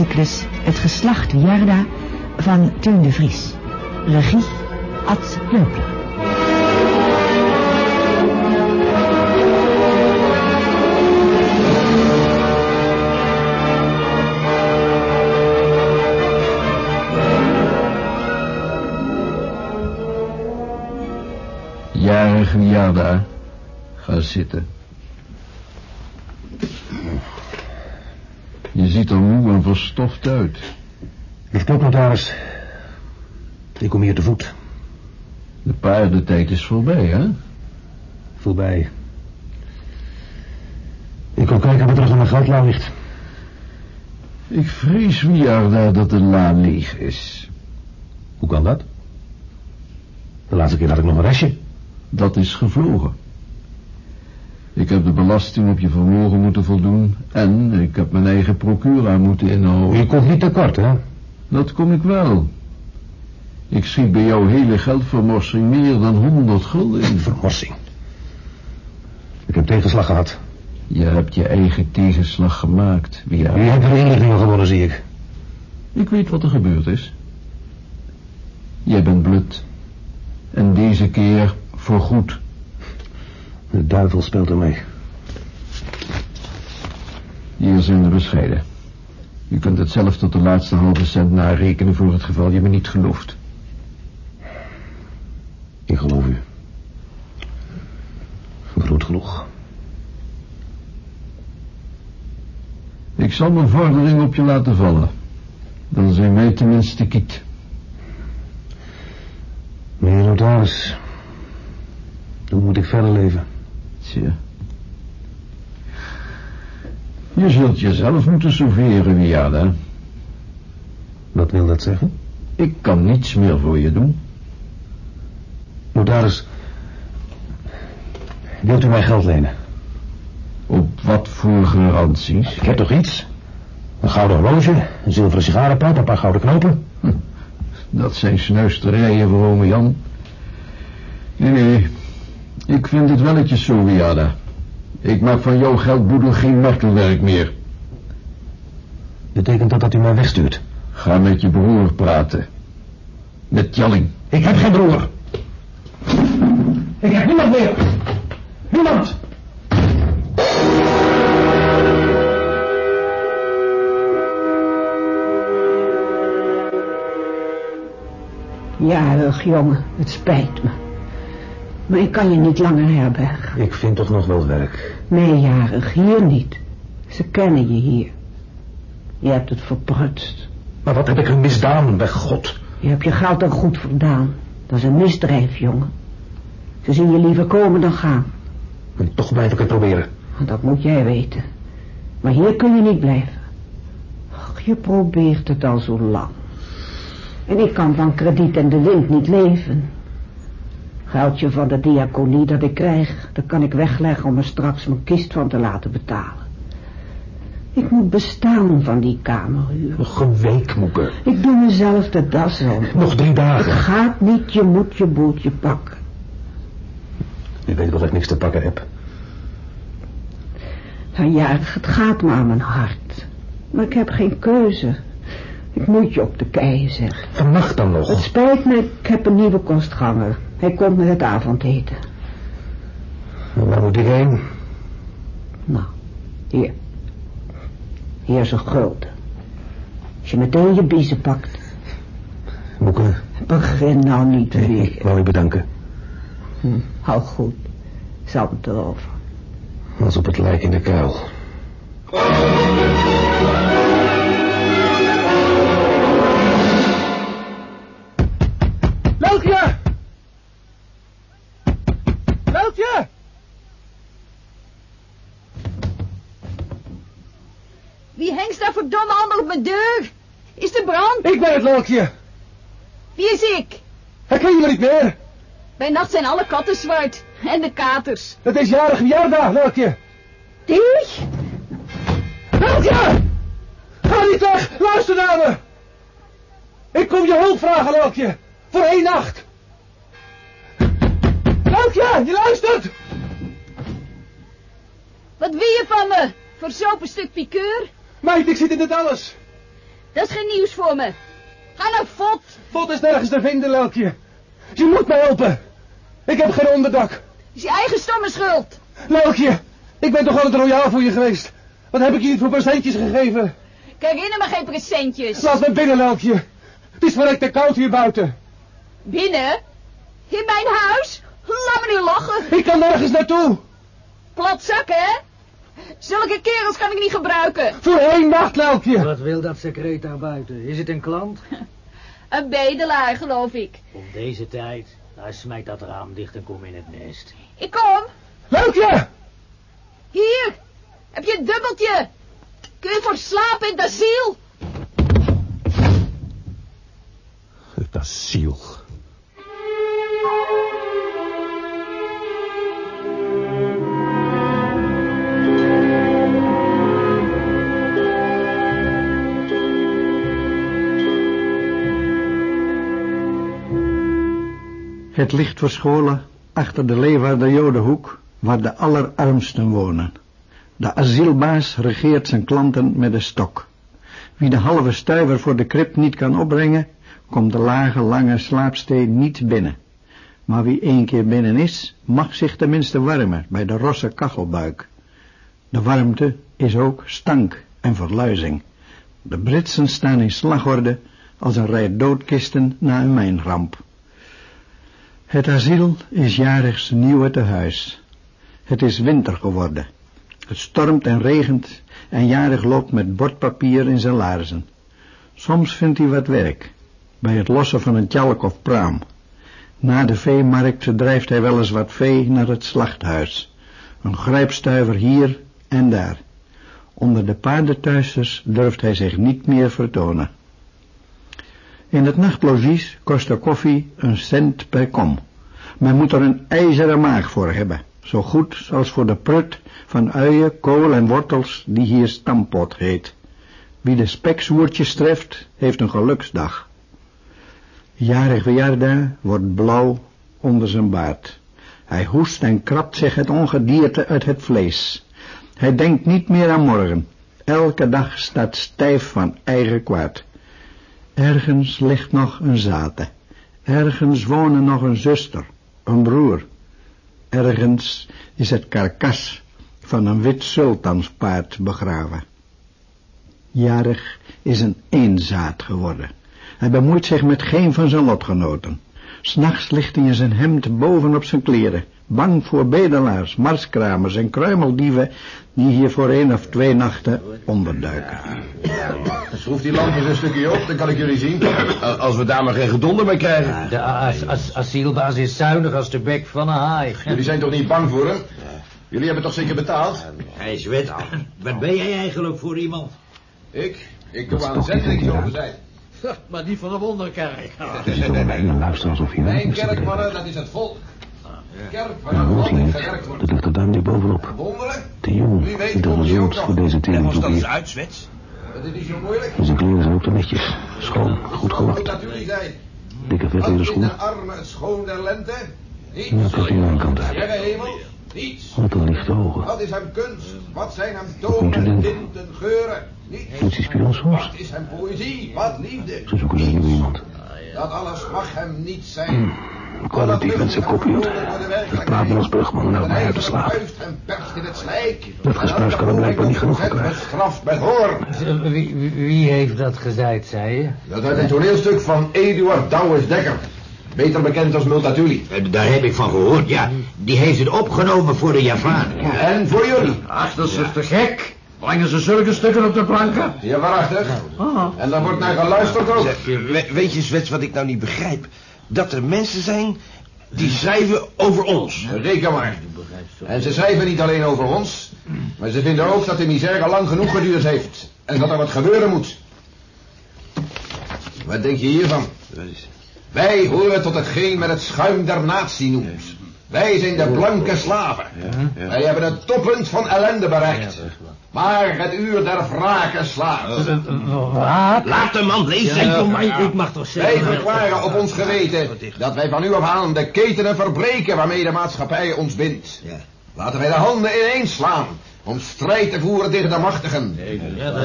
romancyclus Het geslacht Jarda van Teun de Vries. Regie Ad Leupler. Jarige Jarda, ga zitten. Je ziet er moe en verstoft uit. Dat klopt, notaris. Ik kom hier te voet. De paardentijd is voorbij, hè? Voorbij. Ik kom kijken wat er nog aan mijn geldlaan ligt. Ik vrees, Wiarda, dat de la leeg is. Hoe kan dat? De laatste keer had ik nog een restje. Dat is gevlogen. Ik heb de belasting op je vermogen moeten voldoen... en ik heb mijn eigen procura moeten inhouden. Je komt niet tekort, hè? Dat kom ik wel. Ik schiet bij jouw hele geldvermorsing meer dan honderd gulden in. Vermorsing. Ik heb tegenslag gehad. Je hebt je eigen tegenslag gemaakt, Wiarda. Je hebt de inlichtingen gewonnen, zie ik. Ik weet wat er gebeurd is. Jij bent blut. En deze keer voorgoed. De duivel speelt ermee. Hier zijn de bescheiden. U kunt het zelf tot de laatste halve cent narekenen voor het geval je me niet gelooft. Ik geloof u. Groot genoeg. Ik zal mijn vordering op je laten vallen. Dan zijn wij tenminste kiet. Meneer notaris. Hoe moet ik verder leven? Je zult jezelf moeten sauveren, Wiada. Wat wil dat zeggen? Ik kan niets meer voor je doen. Notaris. Wilt u mij geld lenen? Op wat voor garanties? Ik heb toch iets? Een gouden horloge, een zilveren sigarenpijp, een paar gouden knopen. Dat zijn snuisterijen voor ome Jan. Nee, nee. Ik vind het welletjes zo, Wiada. Ik maak van jouw geldboedel geen martelwerk meer. Betekent dat dat u mij wegstuurt? Ga met je broer praten. Met Jalling. Ik heb geen broer. Ik heb niemand meer. Niemand. Jarig, jongen, het spijt me. Maar ik kan je niet langer herbergen. Ik vind toch nog wel werk. Nee, jarig, hier niet. Ze kennen je hier. Je hebt het verprutst. Maar wat heb ik hun misdaan, bij God? Je hebt je geld er goed vandaan. Dat is een misdrijf, jongen. Ze zien je liever komen dan gaan. En toch blijf ik het proberen. Dat moet jij weten. Maar hier kun je niet blijven. Ach, je probeert het al zo lang. En ik kan van krediet en de wind niet leven. Geldje van de diaconie dat ik krijg, dat kan ik wegleggen om er straks mijn kist van te laten betalen. Ik moet bestaan van die kamerhuur. Nog een week, moeke. Ik doe mezelf de das om. Nog drie Het dagen. gaat niet, je moet je boeltje pakken. U weet wel dat ik niks te pakken heb. Nou ja, het gaat me aan mijn hart. Maar ik heb geen keuze. Ik moet je op de keien zeggen. Vannacht dan nog. Het spijt me, ik heb een nieuwe kostganger. Hij komt met het avondeten. Waar moet ik heen? Nou, hier. Hier is een gulden. Als je meteen je biezen pakt. Moeke, Begin nou niet ik weer. wou u bedanken. Hm, hou goed. Zand erover. Als op het lijk in de kuil. Wie hengst daar verdomme allemaal op mijn deur? Is er brand? Ik ben het Melkje. Wie is ik? Herken je me niet meer? Bij nacht zijn alle katten zwart. En de katers. Het is jarig Jarda, Melkje. Die? Melkje! Ga niet weg! Luister naar me! Ik kom je hulp vragen, Melkje. Voor één nacht. Melkje, je luistert! Wat wil je van me? Verzopen stuk pikeur? Meid, ik zit in het alles. Dat is geen nieuws voor me. Ga naar Vot. Vod is nergens te vinden, Lelkje. Je moet mij helpen. Ik heb geen onderdak. Is je eigen stomme schuld. Lelkje, ik ben toch altijd royaal voor je geweest. Wat heb ik je niet voor presentjes gegeven? Ik herinner me geen presentjes. Laat me binnen, Lelkje. Het is verrekte koud hier buiten. Binnen? In mijn huis? Laat me nu lachen. Ik kan nergens naartoe. Platzakken, hè? Zulke kerels kan ik niet gebruiken. Voor één nacht, Lelkje. Wat wil dat secreet daar buiten? Is het een klant? Een bedelaar, geloof ik. Op deze tijd. Hij smijt dat raam dicht en kom in het nest. Ik kom. Lelkje! Hier. Heb je een dubbeltje? Kun je voor slapen in het asiel? Het asiel. Het ligt verscholen achter de Leeuwarder Jodenhoek, waar de allerarmsten wonen. De asielbaas regeert zijn klanten met een stok. Wie de halve stuiver voor de krip niet kan opbrengen, komt de lage, lange slaapsteen niet binnen. Maar wie één keer binnen is, mag zich tenminste warmen bij de rosse kachelbuik. De warmte is ook stank en verluizing. De Britsen staan in slagorde als een rij doodkisten na een mijnramp. Het asiel is jarig nieuwe tehuis. Het is winter geworden. Het stormt en regent en jarig loopt met bordpapier in zijn laarzen. Soms vindt hij wat werk, bij het lossen van een tjalk of praam. Na de veemarkt drijft hij wel eens wat vee naar het slachthuis. Een grijpstuiver hier en daar. Onder de paardenthuisers durft hij zich niet meer vertonen. In het nachtlogies kost de koffie een cent per kom. Men moet er een ijzeren maag voor hebben, zo goed als voor de prut van uien, kool en wortels die hier stampot heet. Wie de spekswoertjes treft, heeft een geluksdag. Jarig wordt blauw onder zijn baard. Hij hoest en krabt zich het ongedierte uit het vlees. Hij denkt niet meer aan morgen. Elke dag staat stijf van eigen kwaad. Ergens ligt nog een zate. Ergens wonen nog een zuster, een broer. Ergens is het karkas van een wit sultanspaard begraven. Jarig is een eenzaad geworden. Hij bemoeit zich met geen van zijn lotgenoten. S'nachts ligt hij in zijn hemd bovenop zijn kleren, bang voor bedelaars, marskramers en kruimeldieven die hier voor één of twee nachten onderduiken. Schroef die lamp eens een stukje op, dan kan ik jullie zien. Als we daar maar geen gedonder mee krijgen. De as as asielbaas is zuinig als de bek van een haai. Jullie zijn toch niet bang voor hem? Jullie hebben toch zeker betaald? Hij zwet. Wat ben jij eigenlijk voor iemand? Ik? Ik doe aan zendingshoven zijn. Maar die van de wonderkerk. En luister alsof je Mijn kerkmannen, dat is het volk. Hij. Dat ligt er duim bovenop. Wonderen? Te jong, hij ook gezond voor deze tering eens hier. uitzwets? Dat is niet zo moeilijk. En zijn kleren zijn ook te netjes. Schoon, goed gelakt. dat jullie zijn? Dikke vetleren in de? Niets. Ja, kijk die aan de kant uit. Wat een lichte ogen. Wat is hem kunst? Wat zijn hem tonen, tinten, geuren? Niets. Doet die spion soms? Wat is hem poëzie? Wat liefde? Ze zoeken nieuw iemand. Dat alles mag hem niet zijn. Kwalitatief met zijn uit. Ik praat als brugman nou mij uit de slaap. Dat gespuis kan er blijkbaar niet genoeg van krijgen. Bestraft met hoor. Wie, wie- heeft dat gezeid, zei je? Dat uit een toneelstuk van Eduard Douwes Dekker. Beter bekend als Multatuli. Eh, Daar heb ik van gehoord, ja. Die heeft het opgenomen voor de Javaan. En voor jullie. Ach, dat is te gek. Brengen ze zulke stukken op de planken? Ja, waarachtig. En daar wordt naar geluisterd ook. Zeg, we- weet je, Zwets, wat ik nou niet begrijp? Dat er mensen zijn die schrijven over ons. Reken maar. En ze schrijven niet alleen over ons, maar ze vinden ook dat de misère lang genoeg geduurd heeft. En dat er wat gebeuren moet. Wat denk je hiervan? Wij horen tot hetgeen men het schuim der natie noemt. Wij zijn de blanke slaven. Wij hebben het toppunt van ellende bereikt. Maar het uur der wrake slaat. Wat? Laat de man lezen. Ja, ik, ik mag toch Wij zeggen... verklaren op ons geweten dat wij van nu af aan de ketenen verbreken waarmee de maatschappij ons bindt. Laten wij de handen ineens slaan om strijd te voeren tegen de machtigen.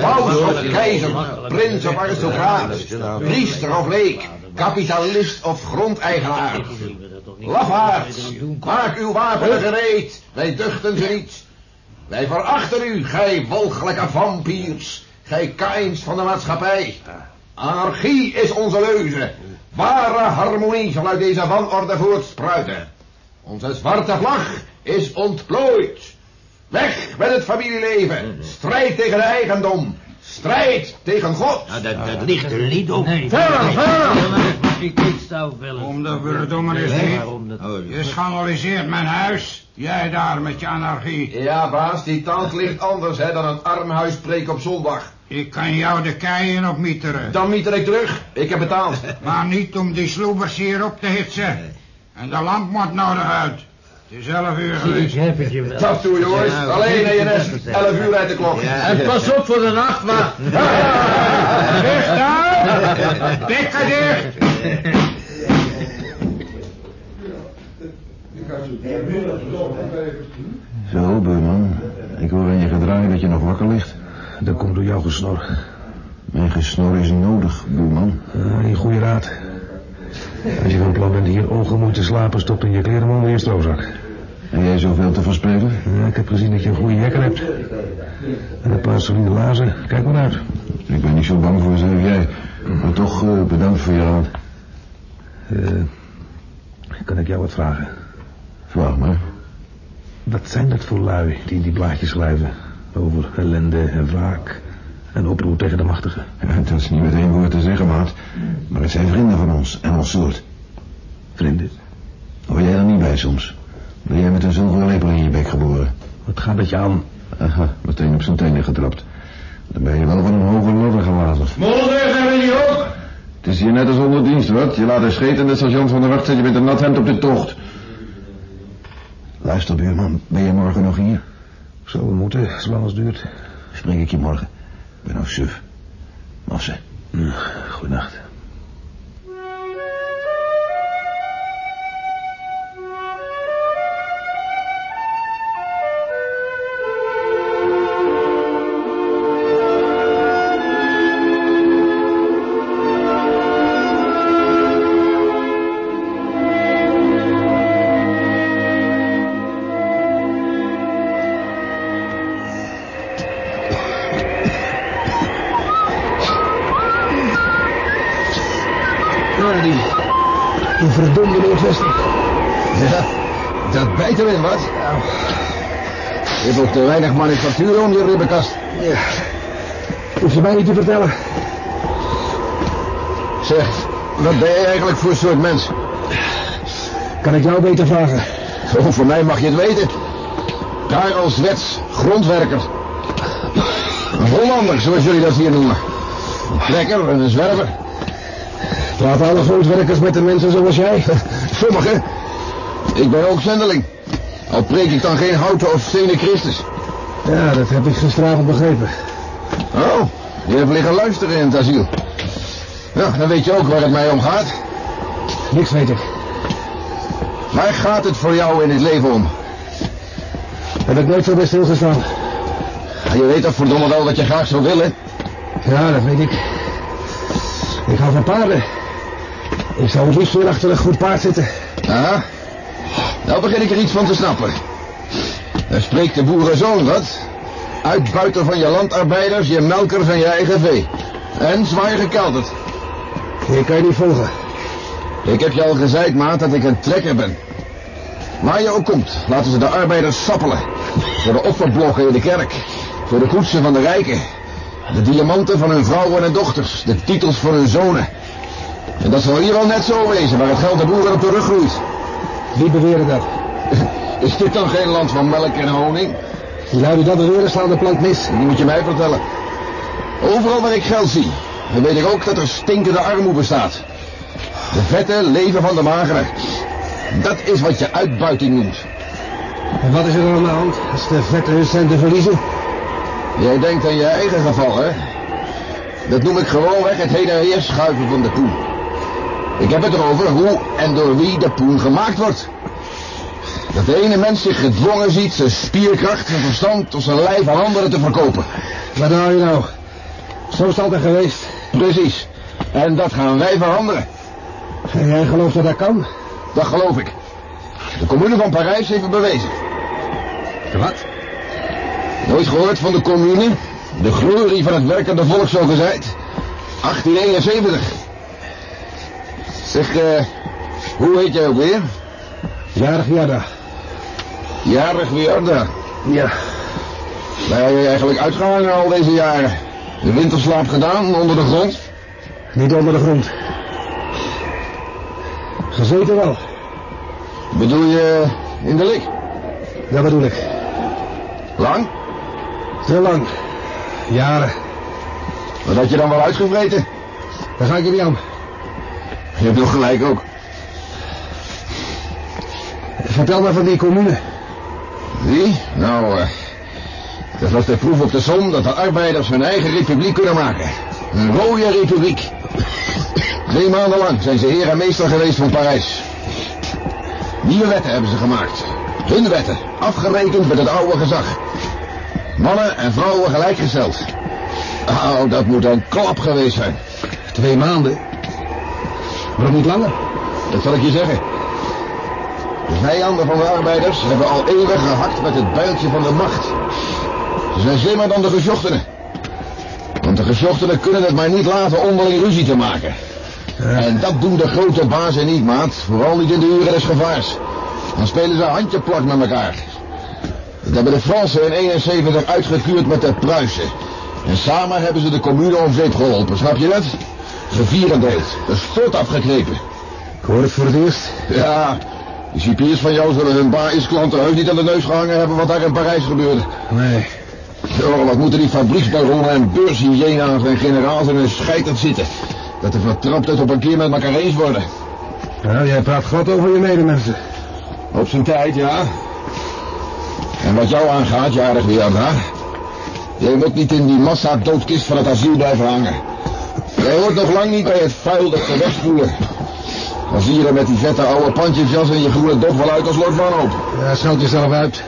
Paus of keizer, prins of aristocraat, priester of leek, kapitalist of grondeigenaar. Lafaards, maak uw wapenen gereed, wij duchten ze niet. Wij verachten u, gij walgelijke vampiers, gij kains van de maatschappij. Anarchie is onze leuze. Ware harmonie zal uit deze wanorde voortspruiten. Onze zwarte vlag is ontplooid. Weg met het familieleven. Strijd tegen de eigendom. Strijd tegen God. Nou, dat, dat ligt er niet op. Nee, Verder, verder! Omdat we het om is niet. Je schandaliseert mijn huis. Jij daar met je anarchie. Ja, baas, die tand ligt anders hè, dan een armhuispreek op zondag. Ik kan jou de keien opmieteren. Dan mieter ik terug. Ik heb betaald. Maar niet om die sloebers hier op te hitsen. En de lamp moet nodig uit. Het is elf uur Ik geweest. heb het je wel. Dat toe, jongens. Alleen ENS. 11 uur uit de klok. En pas op voor de nachtwacht. Dicht daar! Dikke dicht! Zo, buurman. Ik hoor aan je gedraai dat je nog wakker ligt. Dat komt door jouw gesnor. Mijn gesnor is nodig, buurman. Uh, in goede raad. Als je van plan bent hier ongemoeid te slapen, stop dan je kleren onder je stroozak. En jij zoveel te verspelen? Ja, ik heb gezien dat je een goede jekker hebt. En een paar solide lazen. Kijk maar uit. Ik ben niet zo bang voor ze jij. Maar toch eh, bedankt voor je raad. Uh, kan ik jou wat vragen? Vraag maar. Wat zijn dat voor lui die in die blaadjes schrijven? Over ellende en wraak en oproep tegen de machtigen. Ja, dat is niet met één woord te zeggen, maat. Maar het zijn vrienden van ons en ons soort. Vrienden? Hoor jij er niet bij soms? Ben jij met een zilveren lepel in je bek geboren? Wat gaat het je aan? Aha, meteen op zijn tenen getrapt. Dan ben je wel van een hoge lodder gelaten. Moller, zijn we niet ook? Het is hier net als onder dienst, wat? Je laat een scheet en de sergeant van de wacht zet je met een nat hemd op de tocht. Luister, buurman, ben je morgen nog hier? Zou we moeten, zolang als het duurt. Spreek ik je morgen. Ik ben nou suf. Massa. Ja, goedenacht. Je hebt ook te weinig manufactuur om je ribbenkast. Ja. Hoef je mij niet te vertellen. Zeg, wat ben jij eigenlijk voor soort mens? Kan ik jou beter vragen? Oh, voor mij mag je het weten. Karel Zwets, grondwerker. Een Hollander, zoals jullie dat hier noemen. Een trekker en een zwerver. Praten alle grondwerkers met de mensen zoals jij? Sommigen. Ik ben ook zendeling. Al preek ik dan geen houten of stenen Christus. Ja, dat heb ik gisteravond begrepen. Oh, je hebt liggen luisteren in het asiel. Nou, dan weet je ook waar het mij om gaat. Niks weet ik. Waar gaat het voor jou in het leven om? Heb ik nooit zo bij stilgestaan. Je weet toch verdomme wel wat je graag zou willen? Ja, dat weet ik. Ik hou van paarden. Ik zou het liefst weer achter een goed paard zitten. Aha. Nou begin ik er iets van te snappen. Daar spreekt de boerenzoon, wat? Uitbuiter van je landarbeiders, je melkers en je eigen vee. En zwaar gekelderd. Je kan je niet volgen. Ik heb je al gezegd, maat, dat ik een trekker ben. Waar je ook komt, laten ze de arbeiders sappelen. Voor de offerblokken in de kerk. Voor de koetsen van de rijken. De diamanten van hun vrouwen en dochters. De titels voor hun zonen. En dat zal hier wel net zo wezen, waar het geld de boeren op de rug groeit. Wie beweren dat? Is dit dan geen land van melk en honing? Die lui die dat beweren slaan de plank mis. Die moet je mij vertellen. Overal waar ik geld zie, dan weet ik ook dat er stinkende armoede bestaat. De vette leven van de magere. Dat is wat je uitbuiting noemt. En wat is er dan aan de hand als de vette hun centen verliezen? Jij denkt aan je eigen geval, hè? Dat noem ik gewoonweg het heen en weer schuiven van de poen. Ik heb het erover hoe en door wie de poen gemaakt wordt. Dat de ene mens zich gedwongen ziet zijn spierkracht, zijn verstand of zijn lijf aan anderen te verkopen. Wat hou je nou? Zo is het altijd geweest. Precies. En dat gaan wij veranderen. En jij gelooft dat dat kan? Dat geloof ik. De commune van Parijs heeft het bewezen. Wat? Nooit gehoord van de commune? De glorie van het werkende volk, zo gezegd. 1871. Zeg, eh, hoe heet jij ook weer? Jarig Jarda. Jarig Wiarda. Ja. Waar heb je eigenlijk uitgehangen al deze jaren? De winterslaap gedaan onder de grond? Niet onder de grond. Gezeten wel. Bedoel je in de lik? Dat bedoel ik. Lang? Te lang. Jaren. Wat had je dan wel uitgevreten? Daar ga ik er niet aan. Je hebt nog gelijk ook. Vertel maar van die commune. Wie? Nou, eh, dat was de proef op de som dat de arbeiders hun eigen republiek kunnen maken. Een rode republiek. Twee maanden lang zijn ze heer en meester geweest van Parijs. Nieuwe wetten hebben ze gemaakt. Hun wetten, afgerekend met het oude gezag. Mannen en vrouwen gelijkgesteld. Oh, dat moet een klap geweest zijn. Twee maanden. Waarom niet langer? Dat zal ik je zeggen. De vijanden van de arbeiders hebben al eeuwen gehakt met het bijltje van de macht. Ze zijn slimmer dan de gesjochtenen. Want de gesjochtenen kunnen het maar niet laten onderling ruzie te maken. En dat doen de grote bazen niet, maat. Vooral niet in de uren des gevaars. Dan spelen ze handjeplak met elkaar. Dat hebben de Fransen in 71 uitgekuurd met de Pruisen. En samen hebben ze de commune om zeep geholpen, snap je dat? Gevierendeeld, de stort afgeknepen. Ik hoor het voor het eerst. Ja, die cipiers van jou zullen hun baasklanten heus niet aan de neus gehangen hebben wat daar in Parijs gebeurde. Nee. Oh, wat moeten die fabrieksbaronnen en beurshyiena's en generaals in hun scheiterd zitten. Dat de vertraptheid op een keer met elkaar eens worden. Nou, jij praat god over je medemensen. Op zijn tijd, ja. En wat jou aangaat, jarig Wiarda. Jij moet niet in die massa doodkist van het asiel blijven hangen. Jij hoort nog lang niet bij het vuil dat ze wegspoelen. Dan zie je er met die vette oude pandjesjas en je groene dop wel uit als Lord Wanhoop. Ja, scheld jezelf uit.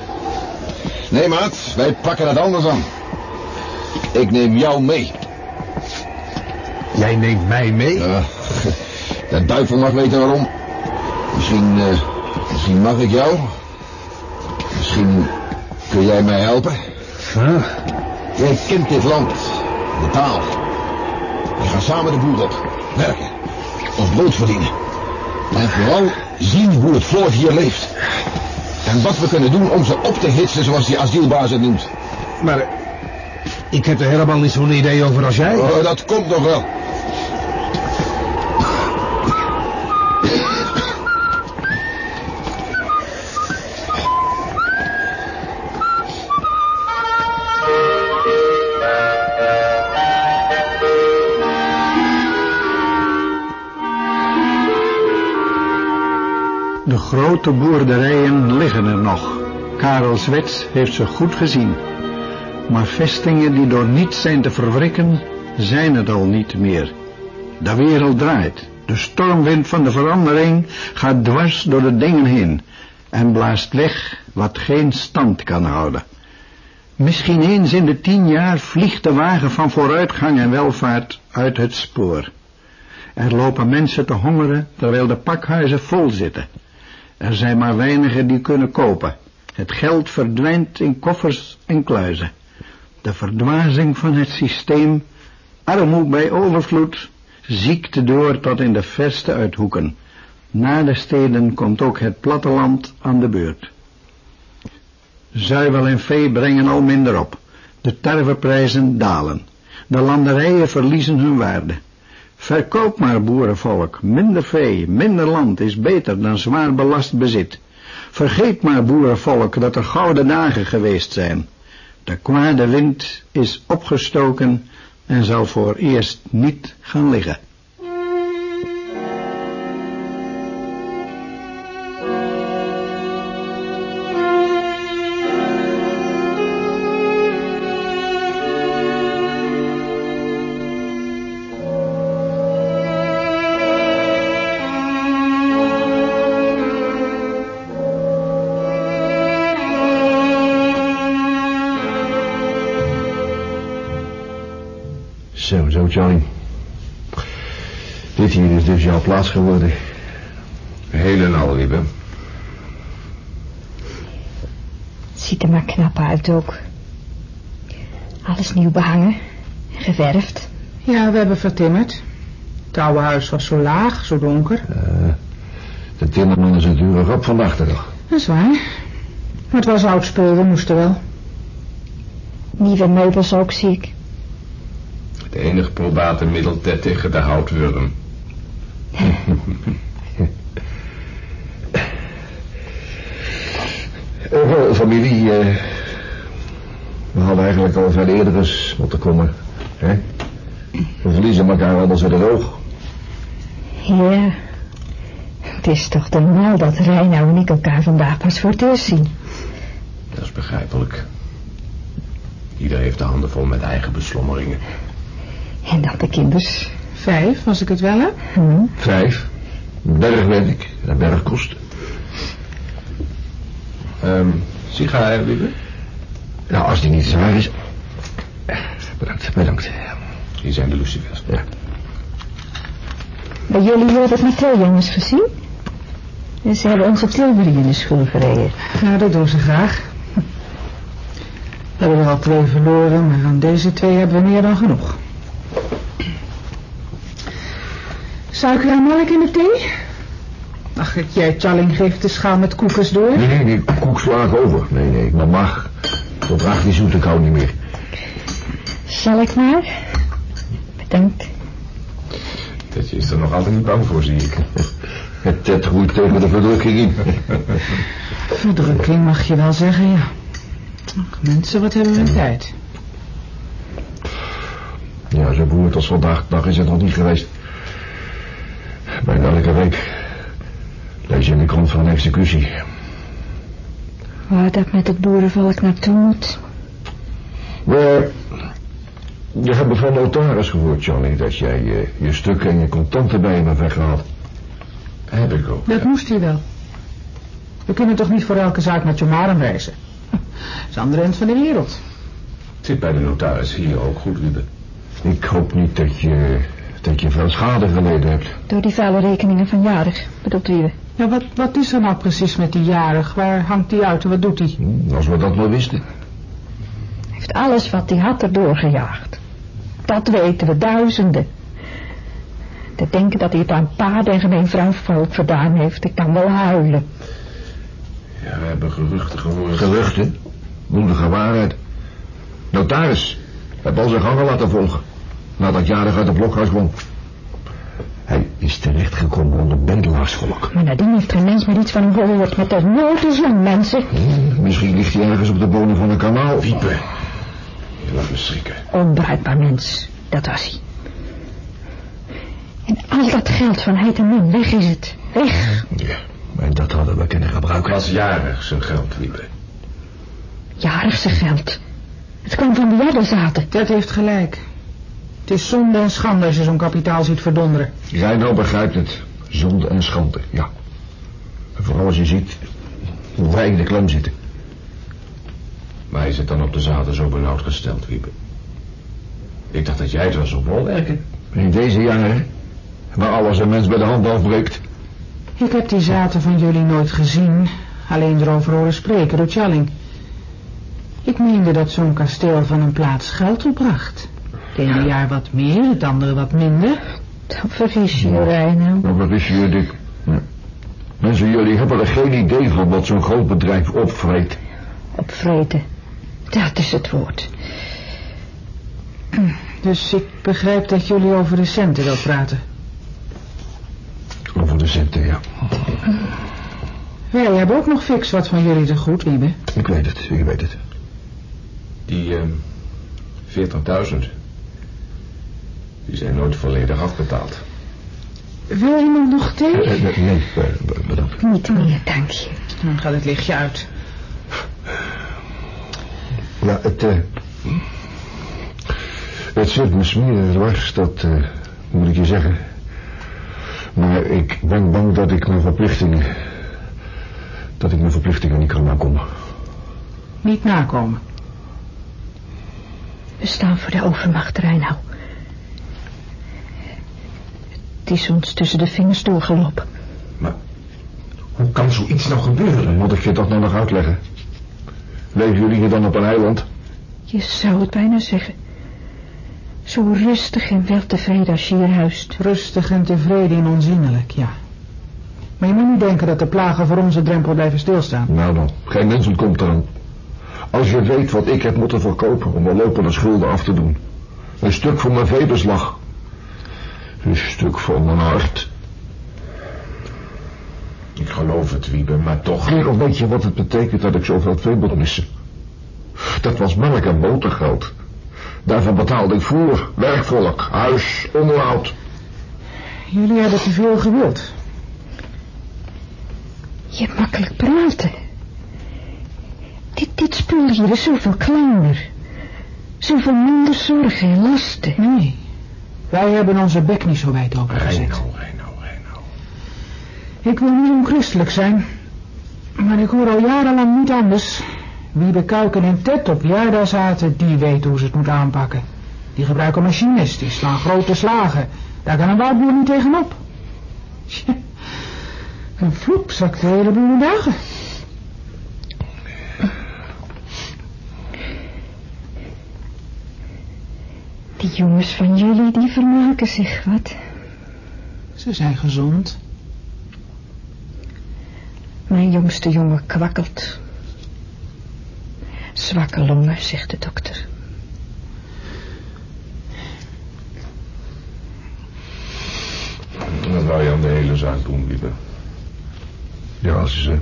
Nee, maat, wij pakken het anders aan. Ik neem jou mee. Jij neemt mij mee? Ja, de duivel mag weten waarom. Misschien, eh, misschien mag ik jou. Misschien kun jij mij helpen. Huh? Jij kent dit land, de taal. We gaan samen de boer op, werken, ons brood verdienen. En vooral zien hoe het volk hier leeft. En wat we kunnen doen om ze op te hitsen, zoals die asielbaas het noemt. Maar ik heb er helemaal niet zo'n idee over als jij. Oh, dat komt nog wel. De grote boerderijen liggen er nog. Karel Zwets heeft ze goed gezien. Maar vestingen die door niets zijn te verwrikken, zijn het al niet meer. De wereld draait. De stormwind van de verandering gaat dwars door de dingen heen en blaast weg wat geen stand kan houden. Misschien eens in de tien jaar vliegt de wagen van vooruitgang en welvaart uit het spoor. Er lopen mensen te hongeren terwijl de pakhuizen vol zitten. Er zijn maar weinigen die kunnen kopen. Het geld verdwijnt in koffers en kluizen. De verdwazing van het systeem, armoede bij overvloed, ziekte door tot in de verste uithoeken. Na de steden komt ook het platteland aan de beurt. Zuivel en vee brengen al minder op. De tarweprijzen dalen. De landerijen verliezen hun waarde. Verkoop maar, boerenvolk. Minder vee, minder land is beter dan zwaar belast bezit. Vergeet maar, boerenvolk, dat er gouden dagen geweest zijn. De kwade wind is opgestoken en zal voor eerst niet gaan liggen. Johnny. Dit hier is dus jouw plaats geworden. Heel en al, lieve. Het ziet er maar knap uit ook. Alles nieuw behangen. Geverfd. Ja, we hebben vertimmerd. Het oude huis was zo laag, zo donker. Uh, de timmerman is natuurlijk op vandaag toch? Dat is waar. Maar het was oud spul, we moesten wel. Nieuwe meubels ook, zie ik. Probate middel tegen de houtwurm. uh, familie, uh, we hadden eigenlijk al veel eerder eens moeten komen. Hè? We verliezen elkaar anders uit het oog. Ja, het is toch normaal dat Reinoud en ik elkaar vandaag pas voor het eerst zien. Dat is begrijpelijk. Ieder heeft de handen vol met eigen beslommeringen. En dan de kinders. Vijf, als ik het wel heb. Hm. Vijf. Bergwerk, dat bergkost. Um, sigaar, lieve? Nou, als die niet zwaar is... Bedankt, bedankt. Hier zijn de lucifers. Ja. Bij jullie hebben het met twee jongens gezien? En ze hebben onze Tilbury in de school gereden. Ja, dat doen ze graag. We hebben er al twee verloren, maar aan deze twee hebben we meer dan genoeg. Suiker en melk in de thee? Ach, jij, Charling, geeft de schaal met koekers door. Nee, nee, die koek sla ik over. Nee, nee, maar mag. Tot draagt die zoete kou niet meer. Zal ik maar? Bedankt. Dat is er nog altijd niet bang voor, zie ik. Het tet groeit tegen de verdrukking in. Verdrukking mag je wel zeggen, ja. Ach, mensen, wat hebben we een tijd. Ja, zo beroerd als vandaag dag is het nog niet geweest. Bijna elke week lees je in de krant van een executie. Waar dat met het boerenvolk naartoe moet. We, je hebt van notaris gehoord, Johnny, dat jij je, je stukken en je contanten bij hem hebt weggehaald. Heb ik ook. Dat moest hij wel. We kunnen toch niet voor elke zaak naar Tjomarum reizen? Dat is de andere eind van de wereld. Het zit bij de notaris hier ook goed, lieve. Ik hoop niet dat je, dat je veel schade geleden hebt. Door die vuile rekeningen van jarig, bedoelt Wiebe. Ja, wat, wat is er nou precies met die jarig? Waar hangt die uit en wat doet hij? Hm, als we dat maar wisten. Hij heeft alles wat hij had erdoor gejaagd. Dat weten we, duizenden. Te denken dat hij het aan paarden en gemeen vrouwvolk verdaan heeft, ik kan wel huilen. Ja, we hebben geruchten gehoord. Geruchten? Moedige waarheid. Notaris, heb al zijn gangen laten volgen. Nadat jarig uit het blokhuis kwam. Hij is terechtgekomen onder bendelaarsvolk. Maar nadien heeft geen mens meer iets van hem gehoord. Maar toch nooit is mensen. Hmm, misschien ligt hij ergens op de bodem van een kanaal. Wiepen. Je laat me schrikken. Onbruikbaar mens, dat was hij. En al dat geld van Heid en Min, weg is het. Weg. Ja, en dat hadden we kunnen gebruiken. Was jarig zijn geld, Wiebe. Jarig zijn geld. Het kwam van de Jadderzaten. Dat heeft gelijk. Het is zonde en schande als je zo'n kapitaal ziet verdonderen. Reino begrijpt het. Zonde en schande, ja. En vooral als je ziet hoe wij in de klem zitten. Maar is het dan op de zaden zo benauwd gesteld, Wiebe? Ik dacht dat jij het was op wol werken. In deze jaren, waar alles een mens bij de hand afbreekt. Ik heb die zaten van jullie nooit gezien. Alleen erover horen spreken door Challing. Ik meende dat zo'n kasteel van een plaats geld opbracht. Het ene jaar wat meer, het andere wat minder. Dan vergis je, Reino. Nou, wat is je, Dick? Ja. Mensen, jullie hebben er geen idee van wat zo'n groot bedrijf opvreet. Opvreten. Dat is het woord. Dus ik begrijp dat jullie over de centen wil praten. Over de centen, ja. Wij hebben ook nog fix wat van jullie te goed, Wiebe. Ik weet het, ik weet het. Die uh, 40.000. Die zijn nooit volledig afbetaald. Wil iemand nog thee? Uh, nee, nee bedankt. Niet meer, dank je. Dan gaat het lichtje uit. Ja, het... Uh, het zit me smeren dwars, dat uh, moet ik je zeggen. Maar ik ben bang dat ik mijn verplichtingen... dat ik mijn verplichtingen niet kan nakomen. Niet nakomen? We staan voor de overmacht, Reinoud. Het is ons tussen de vingers doorgelopen. Maar hoe kan zoiets nou gebeuren? Moet ik je dat nou nog uitleggen? Leven jullie hier dan op een eiland? Je zou het bijna zeggen. Zo rustig en wel tevreden als je hier huist. Rustig en tevreden en onzinnelijk, ja. Maar je moet niet denken dat de plagen voor onze drempel blijven stilstaan. Nou dan, geen mens ontkomt eraan. Als je weet wat ik heb moeten verkopen om mijn lopende schulden af te doen. Een stuk voor mijn veebeslag. Een stuk voor mijn hart. Ik geloof het, Wiebe, maar toch... Kerel, weet je wat het betekent dat ik zoveel missen? Dat was melk en botergeld. Daarvan betaalde ik voer, werkvolk, huis, onderhoud. Jullie hebben te veel gewild. Je hebt makkelijk praten. Dit, dit spul hier is zoveel kleiner. Zoveel minder zorgen en lasten. Nee, wij hebben onze bek niet zo wijd Reino, Reino. Ik wil niet onchristelijk zijn, maar ik hoor al jarenlang niet anders. Wie de kuiken en tet op Jarda zaten, die weet hoe ze het moet aanpakken. Die gebruiken machines, die slaan grote slagen. Daar kan een woudboer niet tegenop. Tja, een vloep zakt de hele boel in dagen. Die jongens van jullie, die vermaken zich wat. Ze zijn gezond. Mijn jongste jongen kwakkelt. Zwakke longen, zegt de dokter. Wat wou je aan de hele zaak doen, Wiebe? Ja, als ze...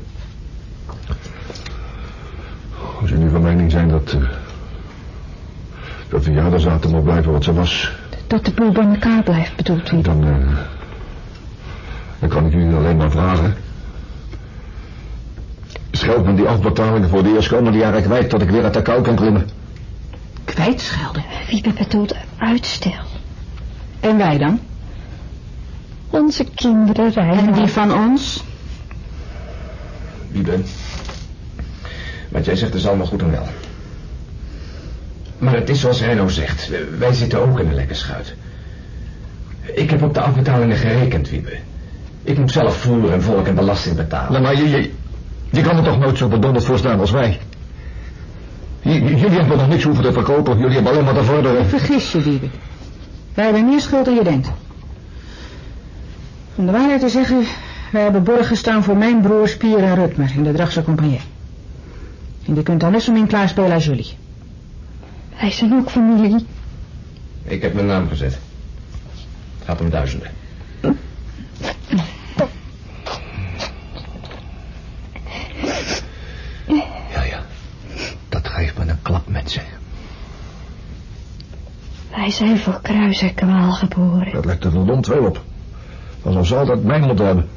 Als jullie van mening zijn dat... eh, dat de jaderzaten moet blijven wat ze was... Dat de boel bij elkaar blijft, bedoelt u? Dan... eh, dan kan ik jullie alleen maar vragen... Scheld me die afbetalingen voor de eerstkomende jaren kwijt... tot ik weer uit de kou kan klimmen. Kwijtschelden. Wie bedoelt uitstel? En wij dan? Onze kinderen rijden. En die van ons? Wiebe. Wat jij zegt is allemaal goed en wel. Maar het is zoals Reino zegt. Wij zitten ook in een lekke schuit. Ik heb op de afbetalingen gerekend, Wiebe. Ik moet zelf voer en volk en belasting betalen. Nou, maar je, je, je kan er toch nooit zo bedonderd voor staan als wij. J- j- jullie hebben nog niks hoeven te verkopen. Jullie hebben alleen maar te vorderen. Vergis je, Wiebe. Wij hebben meer schuld dan je denkt. Om de waarheid te zeggen, wij hebben borg gestaan voor mijn broers Pier en Rutmer in de Dragse Compagnie. En die kunt dan net zo min klaarspelen als jullie. Wij zijn ook familie. Ik heb mijn naam gezet. Het gaat om duizenden. Ja, ja. Dat geeft me een klap, mensen. Wij zijn voor kruis en kwaal geboren. Dat lijkt er verdomd veel op. Dan zou dat mij moeten hebben.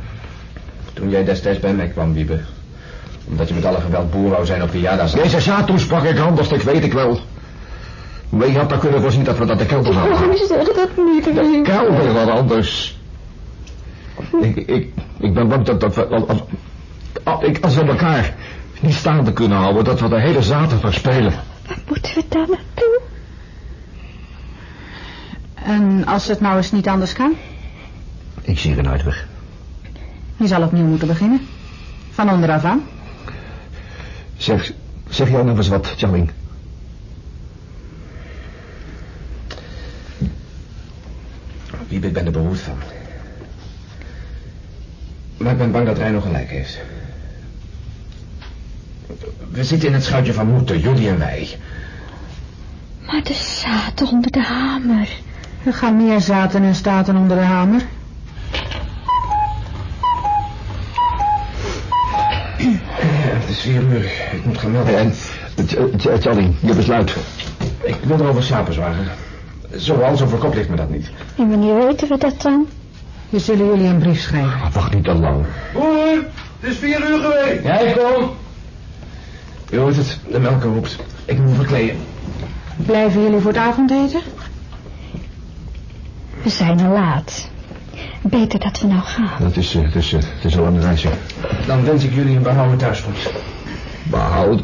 Toen jij destijds bij mij kwam, Wiebe. Omdat je met alle geweld boer wou zijn op de Jada Deze zaad toesprak ik anders, dat weet ik wel. Wie had dan kunnen voorzien dat we dat de kelder zouden gaan? zeg dat niet, De kelder wat anders. Ik, ik, ik ben bang dat, dat we... Als, als, ik, we elkaar niet staande kunnen houden, dat we de hele zaten verspelen. Waar moeten we dan naartoe? En als het nou eens niet anders kan? Ik zie geen uitweg. Je zal opnieuw moeten beginnen. Van onderaf aan. Zeg, zeg jij nog eens wat, Charling? Wiebe, ik ben er behoed van. Maar ik ben bang dat Reino gelijk heeft. We zitten in het schuitje van moeten, jullie en wij. Maar de zaad onder de hamer. Er gaan meer zaten en staten onder de hamer. Het is vier uur. Ik moet gaan melden. En, Charling, je besluit. Ik wil erover slapen, zwager. Zoals over kop ligt me dat niet. En wanneer weten we dat dan? We zullen jullie een brief schrijven. Wacht niet te lang. Boer, het is vier uur geweest. Ja, ik kom. U hoort het, de melker roept. Ik moet me verkleden. Blijven jullie voor het avondeten? We zijn al laat. Beter dat we nou gaan. Het is, eh, het is, eh, het is een lange reisje. Dan wens ik jullie een behouden thuiskomst. Behoud.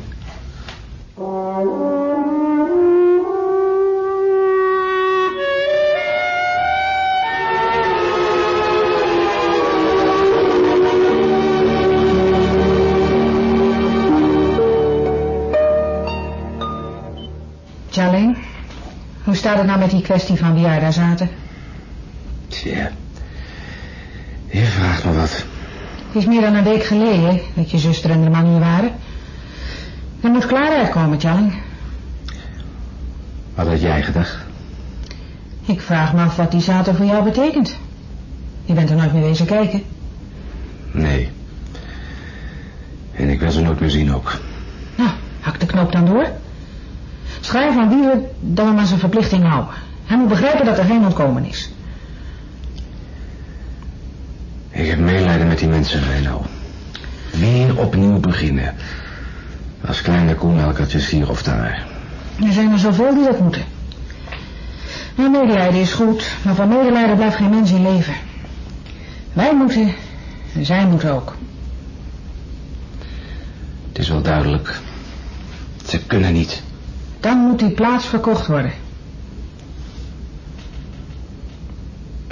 Staat het nou met die kwestie van wie jij daar zaten? Tja, je vraagt me wat. Het is meer dan een week geleden dat je zuster en de man hier waren. Er moet klaarheid komen, Tjalling. Wat had jij gedacht? Ik vraag me af wat die zater voor jou betekent. Je bent er nooit meer wezen kijken. Nee. En ik wil ze nooit meer zien ook. Nou, hak de knoop dan door. Schrijf aan Wieler dat we maar zijn verplichting houden. Hij moet begrijpen dat er geen ontkomen is. Ik heb medelijden met die mensen, Reino. Weer opnieuw beginnen. Als kleine koemelkertjes hier of daar. Er zijn er zoveel die dat moeten. Nou, medelijden is goed, maar van medelijden blijft geen mens in leven. Wij moeten, en zij moeten ook. Het is wel duidelijk. Ze kunnen niet. Dan moet die plaats verkocht worden.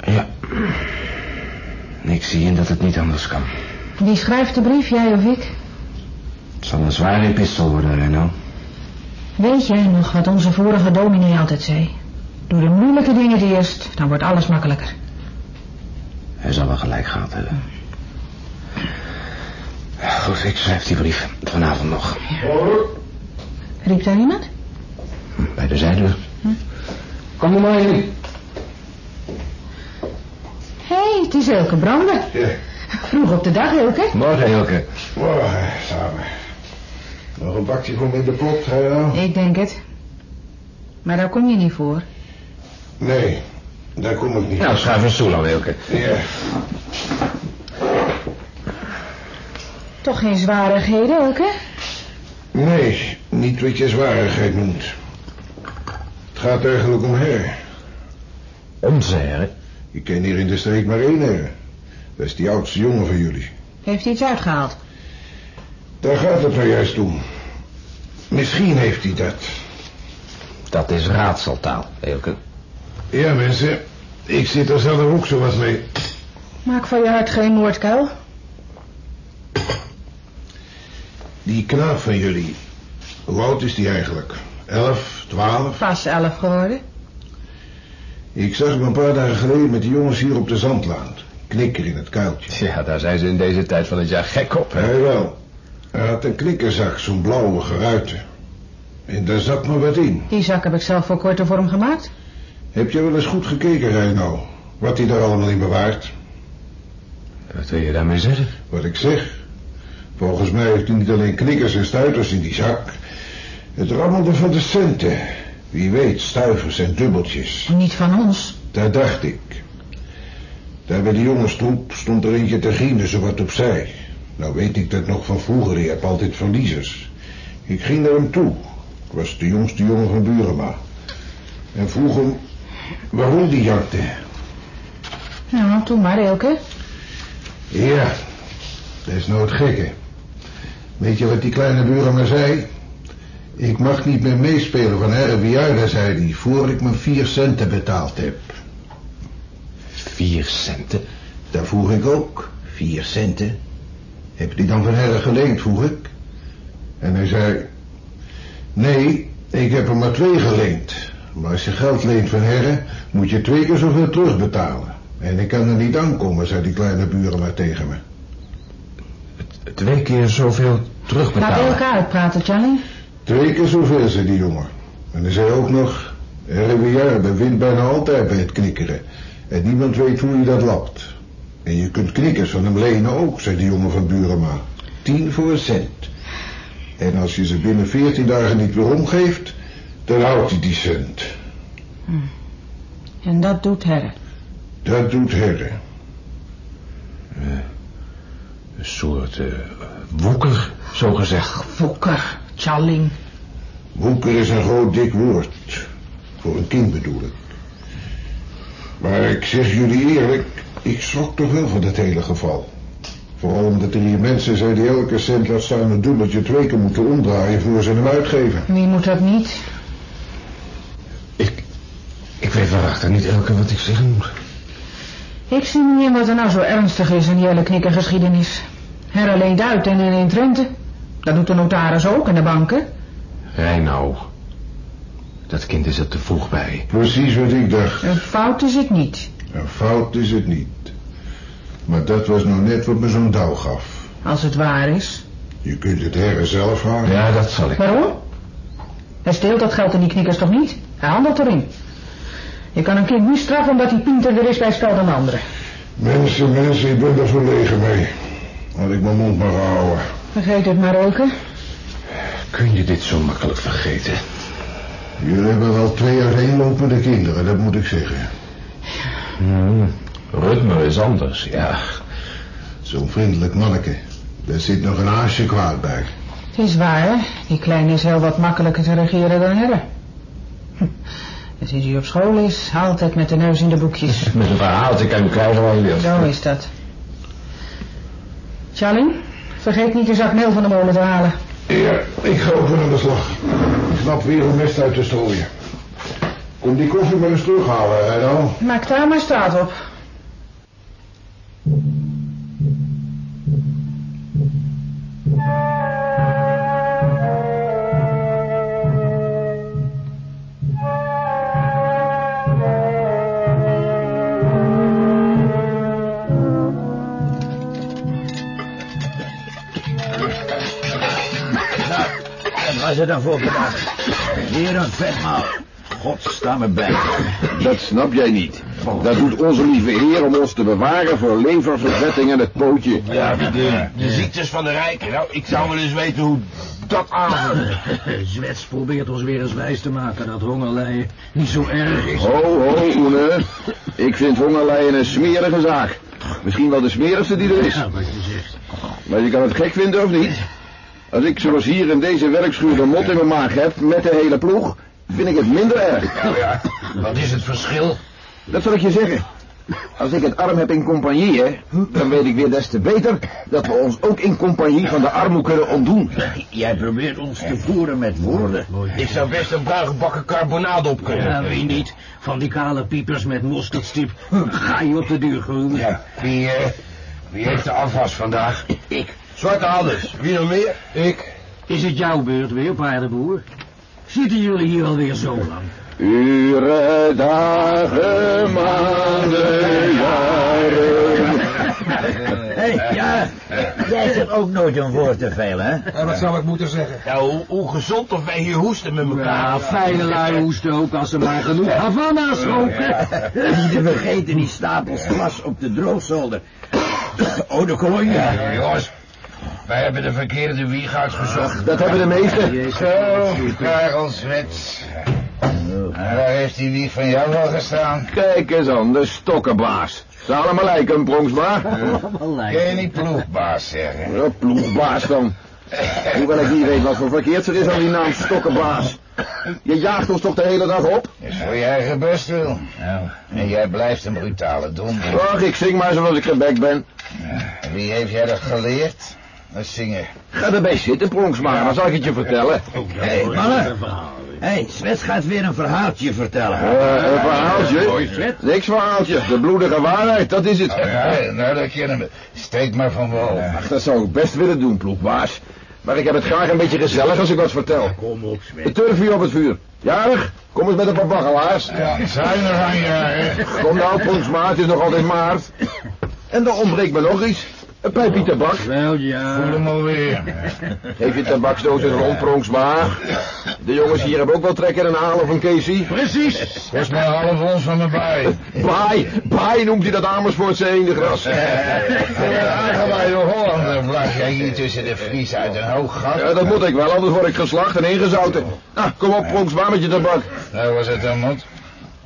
Ja. Ik zie in dat het niet anders kan. Wie schrijft de brief, jij of ik? Het zal een zware epistel worden, Reino. Weet jij nog wat onze vorige dominee altijd zei? Doe de moeilijke dingen eerst, dan wordt alles makkelijker. Hij zal wel gelijk gehad hebben. Goed, ik schrijf die brief vanavond nog. Riep daar iemand? Bij de zijdeur. Kom er maar in. Hé, hey, het is Elke Brander. Ja. Vroeg op de dag, Elke. Morgen, Elke. Morgen, samen. Nog een bakje voor me in de je nou? Ik denk het. Maar daar kom je niet voor. Nee, daar kom ik niet. Nou, schuif een stoel aan, Elke. Ja. Toch geen zwarigheden, Elke? Nee, niet wat je zwarigheid noemt. Het gaat eigenlijk om her. Onze heren? Ik ken hier in de streek maar één her. Dat is die oudste jongen van jullie. Heeft hij iets uitgehaald? Daar gaat het nou juist om. Misschien heeft hij dat. Dat is raadseltaal, Elke. Ja, mensen. Ik zit er zelf ook zo wat mee. Maak van je hart geen moordkuil. Die knaap van jullie. Hoe oud is die eigenlijk? Elf, twaalf? Pas elf geworden. Ik zag hem een paar dagen geleden met die jongens hier op de zandlaan. Knikker in het kuiltje. Ja, daar zijn ze in deze tijd van het jaar gek op, hè? Hij wel. Hij had een knikkerzak, zo'n blauwe geruite. En daar zat maar wat in. Die zak heb ik zelf voor korte vorm gemaakt. Heb je wel eens goed gekeken, Reino? Wat hij daar allemaal in bewaart? Wat wil je daarmee zeggen? Wat ik zeg. Volgens mij heeft hij niet alleen knikkers en stuiters in die zak. Het rammelde van de centen. Wie weet, stuivers en dubbeltjes. Niet van ons. Daar dacht ik. Daar bij de jongenstroep stond er eentje te gienen, zo wat opzij. Nou weet ik dat nog van vroeger, je hebt altijd verliezers. Ik ging naar hem toe. Ik was de jongste jongen van Burema. En vroeg hem waarom die jankte. Nou, toen maar, Elke. Ja, dat is nou het gekke. Weet je wat die kleine Burema zei? Ik mag niet meer meespelen van Herbiaida, zei hij, voor ik mijn vier centen betaald heb. Vier centen? Daar vroeg ik ook. Vier centen. Heb je die dan van Herre geleend, vroeg ik. En hij zei... Nee, ik heb er maar twee geleend. Maar als je geld leent van Herre, moet je twee keer zoveel terugbetalen. En ik kan er niet aankomen, zei die kleine buren maar tegen me. Twee keer zoveel Laat terugbetalen. elkaar uitpraten, Charlie. Twee keer zoveel, zei die jongen. En hij zei ook nog... Herre wint bijna altijd bij het knikkeren. En niemand weet hoe je dat lapt. En je kunt knikkers van hem lenen ook, zei die jongen van Burema. Tien voor een cent. En als je ze binnen veertien dagen niet weer omgeeft, dan houdt hij die cent. En dat doet Herre. Dat doet Herre. Een soort eh, woeker, zo gezegd. Fokker, Charling. Woeker is een groot dik woord. Voor een kind bedoel ik. Maar ik zeg jullie eerlijk, ik schrok toch wel van dat hele geval. Vooral omdat er hier mensen zijn die elke cent laat staan een dubbeltje twee keer moeten omdraaien voor ze hem uitgeven. Wie moet dat niet? Ik weet waarachtig niet elke wat ik zeggen moet. Ik zie niet in wat er nou zo ernstig is in die hele knikkergeschiedenis. Herre leent uit en in Trente. Dat doet de notaris ook en de banken. Reino. Dat kind is er te vroeg bij. Precies wat ik dacht. Een fout is het niet. Een fout is het niet. Maar dat was nou net wat me zo'n douw gaf. Als het waar is. Je kunt het herren zelf gaan. Ja, dat zal ik. Waarom? Hij steelt dat geld in die knikkers toch niet? Hij handelt erin. Je kan een kind niet straffen omdat hij pinterder is bij spel dan anderen. Mensen, mensen, ik ben er verlegen mee. Had ik mijn mond maar gehouden. Vergeet het maar, Elke. Kun je dit zo makkelijk vergeten? Jullie hebben wel twee uiteenlopende kinderen, dat moet ik zeggen. Hmm. Rutmer is anders, ja. Zo'n vriendelijk manneke. Daar zit nog een aasje kwaad bij. Het is waar, hè? Die kleine is heel wat makkelijker te regeren dan Herre. Hm. En sinds hij op school is, altijd met de neus in de boekjes. Met een verhaaltje kan je krijgen waar je wilt. Zo is dat. Charlie, vergeet niet de zak meel van de molen te halen. Ja, ik ga ook weer aan de slag. Ik snap weer een mest uit te strooien. Kom die koffie maar eens terughalen, hè nou? Maak daar maar straat op. was het dan voor vandaag? Weer een vetmaal. God, sta me bij. Dat snap jij niet. Dat doet onze lieve heer om ons te bewaren voor leververvetting en het pootje. Ja, de, de ziektes van de rijken. Nou, ik zou wel eens weten hoe dat aanvoelt. Zwets probeert ons weer eens wijs te maken dat hongerlijden niet zo erg is. Ho, ho, Oene. Ik vind hongerlijden een smerige zaak. Misschien wel de smerigste die er is. Ja, wat je zegt. Maar je kan het gek vinden of niet? Als ik zoals hier in deze werkschuur de mot in mijn maag heb met de hele ploeg, vind ik het minder erg. Nou ja, wat is het verschil? Dat zal ik je zeggen. Als ik het arm heb in compagnie, hè, dan weet ik weer des te beter dat we ons ook in compagnie van de armoe kunnen ontdoen. Jij probeert ons te voeren met woorden. Ik zou best een buiggebakken carbonade op kunnen. Ja, wie niet? Van die kale piepers met mosterdstip ga je op de duur groeien. Ja, wie, eh, wie heeft de afwas vandaag? Ik. Zwarte Alders. Wie nog meer? Ik. Is het jouw beurt weer, paardenboer? Zitten jullie hier alweer zo lang? Uren, dagen, maanden, jaren. Hé, hey, ja. Jij zegt ook nooit een woord te veel, hè? En wat zou ik moeten zeggen? Ja, hoe, hoe gezond of wij hier hoesten met elkaar. Ja, fijne lui hoesten ook als ze maar genoeg Havana's roken. Niet te vergeten die stapels glas op de droogzolder. Oh, de kolonje. Ja, jongens, wij hebben de verkeerde wieg uitgezocht. Dat hebben de meesten. Zo, Karel Zwets. En waar heeft die wieg van jou wel gestaan? Kijk eens aan, de stokkenbaas. Ze allemaal lijken, Pronksma. Kun je niet ploegbaas zeggen? Ja, ploegbaas dan. Hoewel ik niet weet wat voor verkeerd er is aan die naam stokkenbaas. Je jaagt ons toch de hele dag op? Is voor je eigen best wil. Nou, en jij blijft een brutale donder. Ach, ik zing maar zoals ik gebekt ben. Wie heeft jij dat geleerd? Dat zingen. Ga erbij zitten, Pronksma, dan zal ik het je vertellen. Hé, hey, mannen. Hé, hey, Zwets gaat weer een verhaaltje vertellen. Uh, een verhaaltje? Niks verhaaltje. De bloedige waarheid, dat is het. Oh, ja, nou, dat kennen we. Steek maar van wal. Ach, dat zou ik best willen doen, ploegbaas. Maar ik heb het graag een beetje gezellig als ik wat vertel. Kom op, Zwets. De turfvuur op het vuur. Jarig? Kom eens met een paar baggelaars. Ja, zijn er aan je. Kom nou, Pronksma, het is nog altijd maart. En er ontbreekt me nog iets. Een pijpje tabak. Wel ja. Voel hem alweer. Geef je tabaksdoos eens rond, Pronksma. De jongens hier hebben ook wel trek in een of een Casey. Precies. Volgens mij half ons van me bij. Baai, baai noemt hij dat Amersfoortse eendegras. Aangewijde Hollander vlag jij hier tussen de vries uit een hoog gat. Ja, dat moet ik wel, anders word ik geslacht en ingezouten. Nou, kom op, Pronksma met je tabak. Nou was het dan, mot.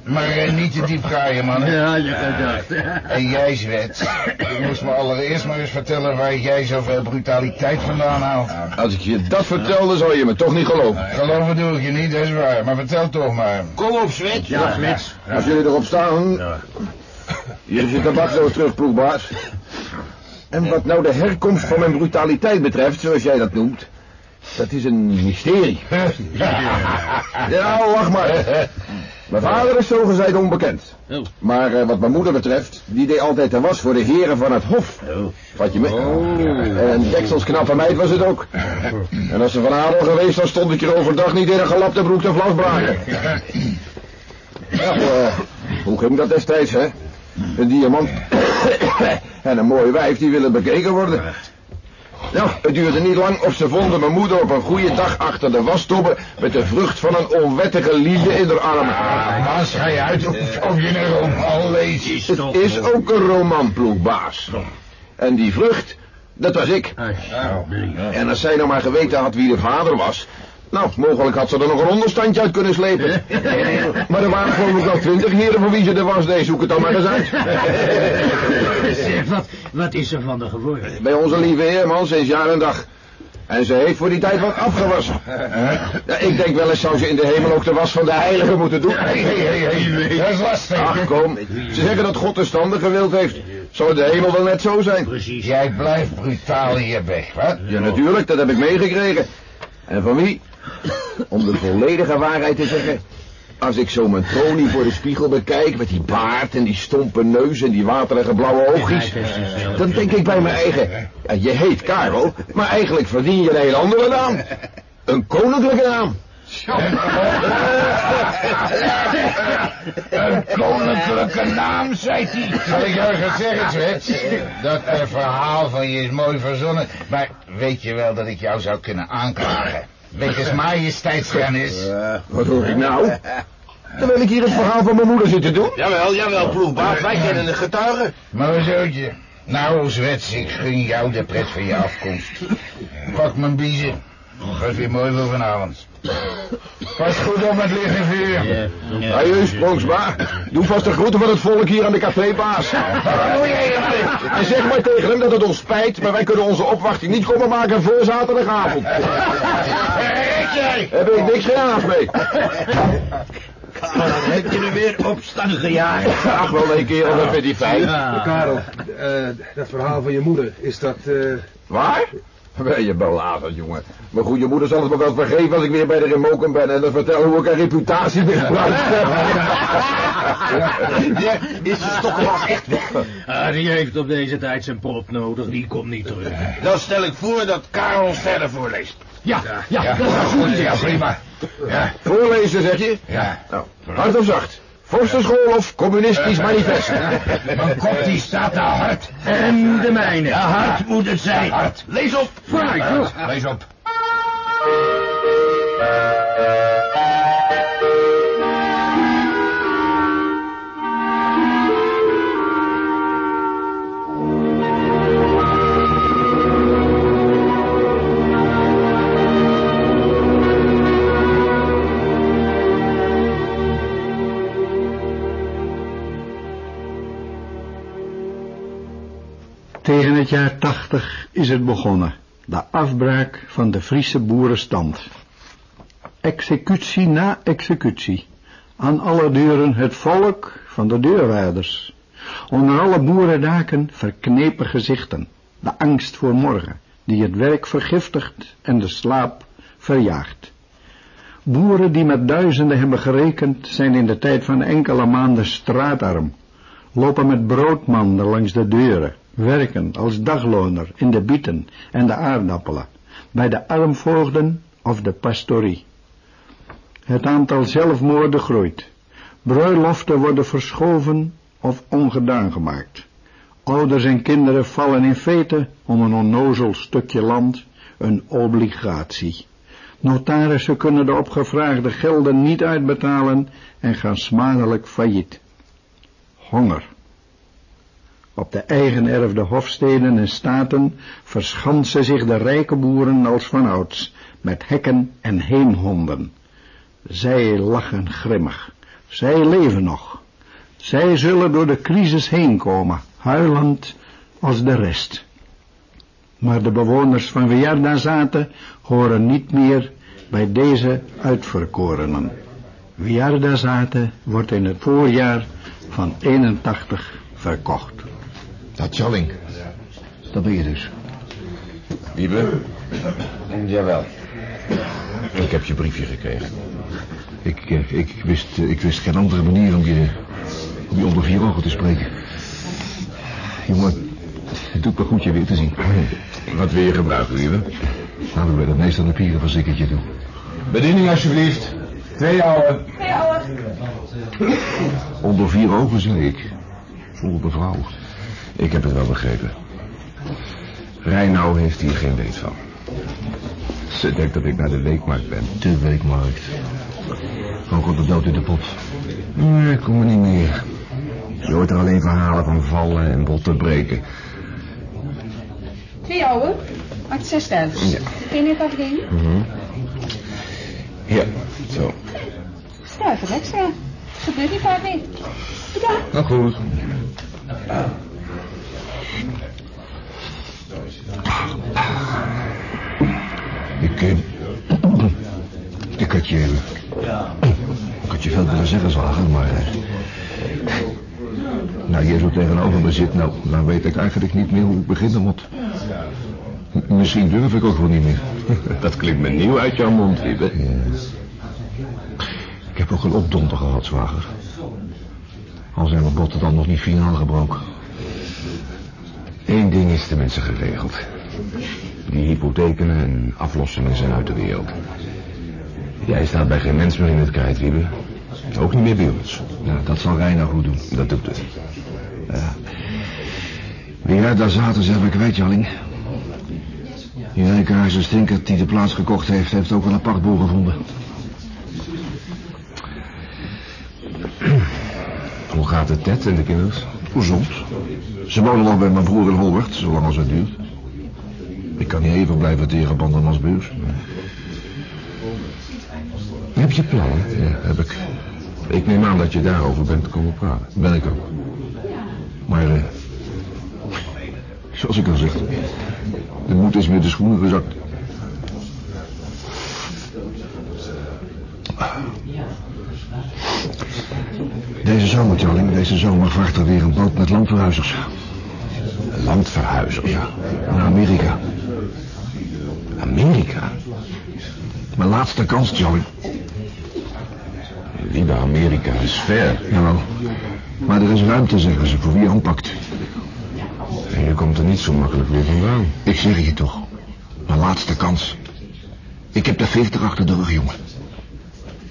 Maar eh, niet te diep kraaien, man. Ja, je gedacht. En jij, Zwet, je moest me allereerst maar eens vertellen waar jij zoveel brutaliteit vandaan haalt. Als ik je dat vertelde, zou je me toch niet geloven. Geloven doe ik je niet, dat is waar. Maar vertel toch maar. Kom op, Zwet. Ja, Smits. Als jullie erop staan... Hier is je tabaksdoos terug, ploegbaas. En wat nou de herkomst van mijn brutaliteit betreft, zoals jij dat noemt... Dat is een mysterie. Ja, wacht maar. Mijn vader is zogezegd onbekend. Maar eh, wat mijn moeder betreft, die deed altijd de was voor de heren van het hof. Vat je me? En Deksels knappe meid was het ook. En als ze van adel geweest was, stond ik er overdag niet in een gelapte broek te vlasbraken. Nou, eh, hoe ging dat destijds, hè? Een diamant en een mooie wijf die willen bekeken worden. Nou, het duurde niet lang of ze vonden mijn moeder op een goede dag achter de wastobbe met de vrucht van een onwettige liefde in haar armen. Ah, Mas, ga je uit of, of je een roman leest? Het is ook een romanploegbaas. En die vrucht, dat was ik. En als zij nou maar geweten had wie de vader was... Nou, mogelijk had ze er nog een onderstandje uit kunnen slepen. Maar er waren geloof ik wel twintig heren voor wie ze er was. Nee, zoek het dan maar eens uit. Zeg, wat, wat is er van de geworden? Bij onze lieve heerman sinds jaar en dag. En ze heeft voor die tijd wat afgewassen. Ja, ik denk wel eens zou ze in de hemel ook de was van de heilige moeten doen. Dat is lastig. Ach, kom. Ze zeggen dat God de standen gewild heeft. Zou de hemel wel net zo zijn? Precies. Jij blijft brutaal hier weg, wat? Ja, natuurlijk. Dat heb ik meegekregen. En van wie? Om de volledige waarheid te zeggen... Als ik zo mijn Tony voor de spiegel bekijk... met die baard en die stompe neus en die waterige blauwe oogjes... dan denk ik bij mijn eigen... Ja, je heet Karel, maar eigenlijk verdien je een hele andere naam. Een koninklijke naam. Een koninklijke naam, zei hij. Zal ik jou gaan zeggen, Zwets? Dat eh, verhaal van je is mooi verzonnen. Maar weet je wel dat ik jou zou kunnen aanklagen? Wegens majesteitskennis. Wat hoor ik nou? Terwijl ik hier het verhaal van mijn moeder zit te doen? Jawel, jawel, ploegbaas. Wij kennen de getuigen. Maar zootje. Nou, Zwets, ik gun jou de pret van je afkomst. Pak mijn biezen. Dat is weer mooi voor vanavond. Pas goed op met liggen vuur. Hé, Sprongsma. Doe vast de groeten van het volk hier aan de cafébaas. En zeg maar tegen hem dat het ons spijt, maar wij kunnen onze opwachting niet komen maken voor zaterdagavond. Heb ik niks haast mee. Heb je er weer opstand gejaagd? Ach, wel een keer of met die feit. Karel, eh, dat verhaal van je moeder, is dat... eh, Waar? Ben je belazerd, jongen. Mijn goede moeder zal het me wel vergeven als ik weer bij de remoken ben en dan vertel hoe ik een reputatie misbruik. Ja, is de stokkenwas echt weg? Ah, die heeft op deze tijd zijn prop nodig, die komt niet terug. Dan stel ik voor dat Karel verder voorleest. Ja, ja, dat is goed. Ja, prima. Ja, Voorlezen, zeg je? ja. Nou, hard of zacht? Vorstenschool of communistisch manifest? Mijn kop die staat daar hard. En de mijne. Ja, hard moet het zijn. Hard. Lees op. Vooruit. Lees op. Tegen het jaar tachtig is het begonnen, de afbraak van de Friese boerenstand. Executie na executie, aan alle deuren het volk van de deurwaarders. Onder alle boerendaken verknepen gezichten, de angst voor morgen, die het werk vergiftigt en de slaap verjaagt. Boeren die met duizenden hebben gerekend, zijn in de tijd van enkele maanden straatarm, lopen met broodmanden langs de deuren, werken als dagloner in de bieten en de aardappelen, bij de armvoogden of de pastorie. Het aantal zelfmoorden groeit. Bruiloften worden verschoven of ongedaan gemaakt. Ouders en kinderen vallen in feite om een onnozel stukje land, een obligatie. Notarissen kunnen de opgevraagde gelden niet uitbetalen en gaan smadelijk failliet. Honger. Op de eigenerfde hofsteden en staten verschansen zich de rijke boeren als vanouds, met hekken en heenhonden. Zij lachen grimmig. Zij leven nog. Zij zullen door de crisis heen komen, huilend als de rest. Maar de bewoners van Viarda zaten horen niet meer bij deze uitverkorenen. Viarda zaten wordt in het voorjaar van 81 verkocht. Dat Jalling. Dat ben je dus. Wiebe? Jawel. Ik heb je briefje gekregen. Ik, eh, ik, wist, eh, ik wist geen andere manier om je, om je onder vier ogen te spreken. Jongen, het doet me goed je weer te zien. Wat wil je gebruiken, Wiebe? Laten we bij de meester een pierenverzikkertje doen. Bediening alsjeblieft. Twee ouwe. Twee ouwe. Onder vier ogen, zei ik. Zonder mevrouw. Ik heb het wel begrepen. Reinau heeft hier geen weet van. Ze denkt dat ik naar de weekmarkt ben. De weekmarkt. Van God de dood in de pot. Nee, ik kom er niet meer. Je hoort er alleen verhalen van vallen en botten breken. Twee ouwe. Maakt zes stuivers. Ja. Kun je afdingen? Mhm. Ja, zo. Stuiver extra. Gebeurt niet vaak meer. Bedankt. Nou goed. Ik, eh, ik had je... Ik had je veel willen zeggen, zwager, maar... eh, nou, je zo tegenover me zit, nou, dan weet ik eigenlijk niet meer hoe ik beginnen moet. Misschien durf ik ook wel niet meer. Dat klinkt me nieuw uit jouw mond, Wiebe. Ik heb ook een opdonder gehad, zwager. Al zijn mijn botten dan nog niet finaal gebroken. Eén ding is tenminste geregeld. Die hypotheken en aflossingen zijn uit de wereld. Jij staat bij geen mens meer in het krijt, Wiebe. Ook niet meer bij ons. Nou, dat zal Reina goed doen. Dat doet het. Ja. Wie uit daar zaten zijn we kwijt, Jalling. Die rijkenhuizen stinkert die de plaats gekocht heeft, heeft ook een apart boel gevonden. Hoe gaat het Ted en de kinders? Gezond. Ze wonen nog bij mijn broer in Holwert, zolang als het duurt. Ik kan niet even blijven tegenbanden als beurs. Heb je plannen? Ja, heb ik. Ik neem aan dat je daarover bent komen praten. Ben ik ook. Maar, eh, zoals ik al zeg, de moed is met de schoenen gezakt. Deze zomer, Charlie, deze zomer vraagt er weer een boot met landverhuizers. Landverhuizers? Ja, naar Amerika. Amerika? Mijn laatste kans, Charlie. Lieve Amerika is ver. Jawel. Maar er is ruimte, zeggen ze, voor wie aanpakt. En je komt er niet zo makkelijk weer vandaan. Ik zeg je toch. Mijn laatste kans. Ik heb de 40 achter de rug, jongen.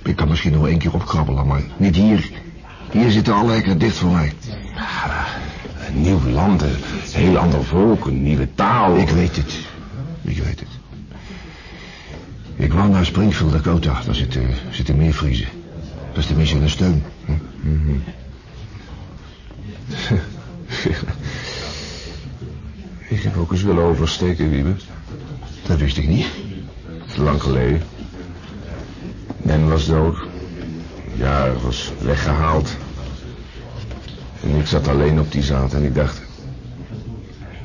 Ik kan misschien nog één keer opkrabbelen, maar niet hier. Hier zitten alle hekken dicht voor mij. Een nieuw land, een heel ander volk, een nieuwe taal. Ik weet het. Ik weet het. Ik wou naar Springfield, Dakota. Daar zitten, zitten meer Friezen. Dat is tenminste een steun. Hm? Ik heb ook eens willen oversteken, Wiebe. Dat wist ik niet. Lang geleden. Ben was dood. Ja, was weggehaald. En ik zat alleen op die zaad en ik dacht...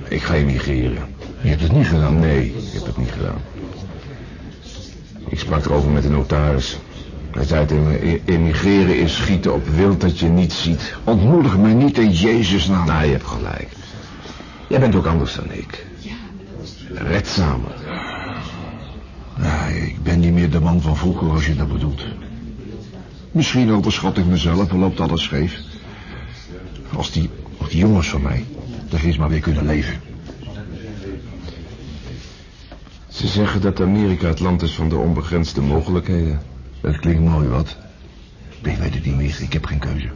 Ik ga emigreren. Je hebt het niet gedaan? Nee, ik heb het niet gedaan. Ik sprak erover met de notaris. Hij zei tegen me, "E- emigreren is schieten op wild dat je niet ziet. Ontmoedig mij niet in Jezus naam. Nou, je hebt gelijk. Jij bent ook anders dan ik. Redzamer. Ja, ik ben niet meer de man van vroeger als je dat bedoelt. Misschien overschat ik mezelf en loopt alles scheef. Als die, als die jongens van mij er eens maar weer kunnen leven. Ze zeggen dat Amerika het land is van de onbegrensde mogelijkheden. Dat klinkt mooi, wat? Ik weet het niet meer, ik heb geen keuze.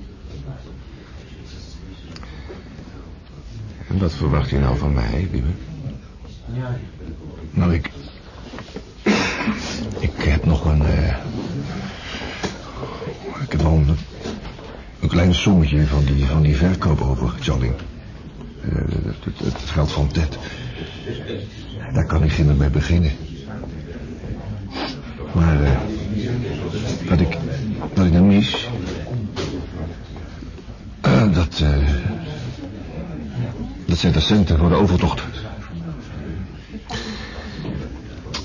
En wat verwacht je nou van mij, Wiebe? Nou, ik... Ik heb nog een... eh, ik heb een, een klein sommetje van die, van die verkoop over, Charlie. Eh, het, geld van Ted. Daar kan ik geen mee beginnen. Maar eh, wat ik, wat ik dan mis... eh, dat, dat zijn de centen voor de overtocht.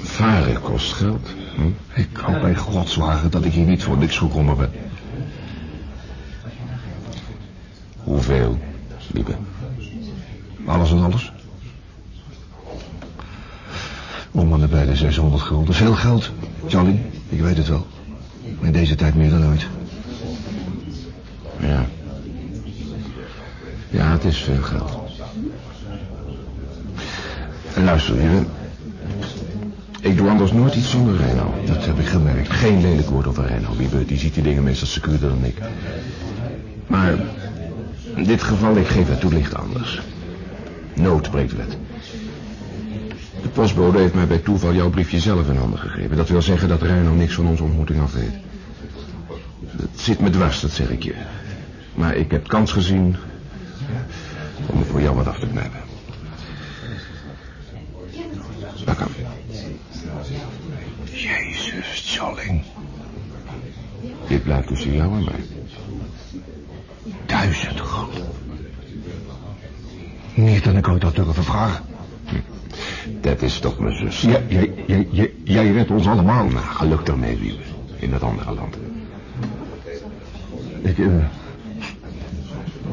Varen kost geld. Hm? Ik hoop bij godswagen dat ik hier niet voor niks gekomen ben. Hoeveel, Wiebe? Alles en alles. de 600 gulden. Veel geld, Charlie. Ik weet het wel. In deze tijd meer dan ooit. Ja. Ja, het is veel geld. En luister, lieve. Ik doe anders nooit iets zonder Reino. Dat heb ik gemerkt. Geen lelijk woord over Reino, lieve. Die ziet die dingen meestal secuurder dan ik. Maar in dit geval, ik geef het toelicht anders. Nood breekt wet. De postbode heeft mij bij toeval jouw briefje zelf in handen gegeven. Dat wil zeggen dat Reino niks van onze ontmoeting af weet. Het zit me dwars, dat zeg ik je. Maar ik heb kans gezien om er voor jou wat af te knijpen. Dat kan. Jezus, Charlie. Dit blijft tussen jou en mij. Meer dan ik ooit had durven vragen. Dat is toch mijn zus. Ja, jij, jij, jij, jij redt ons allemaal. Nou, geluk daarmee, lieve. In dat andere land. Ik, eh...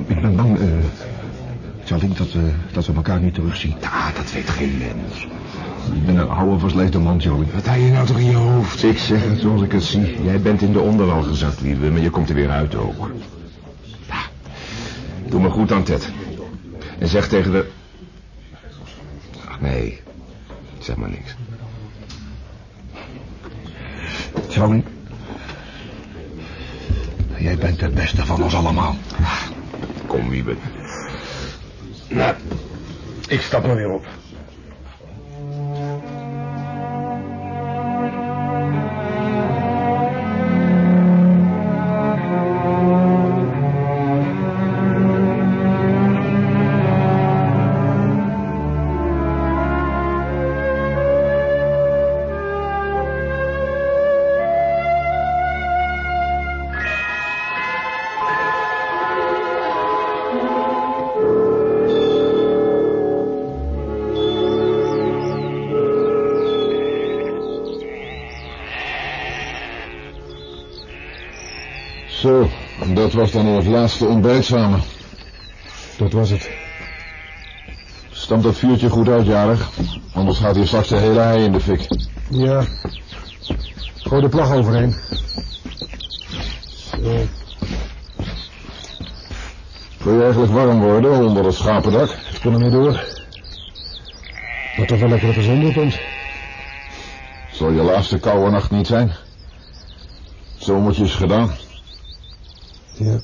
ik ben bang, eh... Charlie, dat, eh, dat we elkaar niet terugzien. Ja, dat weet geen mens. Ik ben een oude versleten man, Joey. Wat heb je nou toch in je hoofd? Ik zeg het zoals ik het zie. Jij bent in de onderwal gezakt, lieve, maar je komt er weer uit ook. Doe me goed aan Ted. En zeg tegen de... Ach, nee. Zeg maar niks. Charlie. Jij bent het beste van ons allemaal. Kom, Wiebe. Nou, ik stap er weer op. laatste ontbijt samen. Dat was het. Stamt dat vuurtje goed uit, jarig? Anders gaat hier straks de hele hei in de fik. Ja. Gooi de plag overheen. Zo. Wil je eigenlijk warm worden onder het schapendak? Ik kon er niet door. Maar toch wel lekker op de zon komt. Zal je laatste koude nacht niet zijn? Zomertje is gedaan. Ja.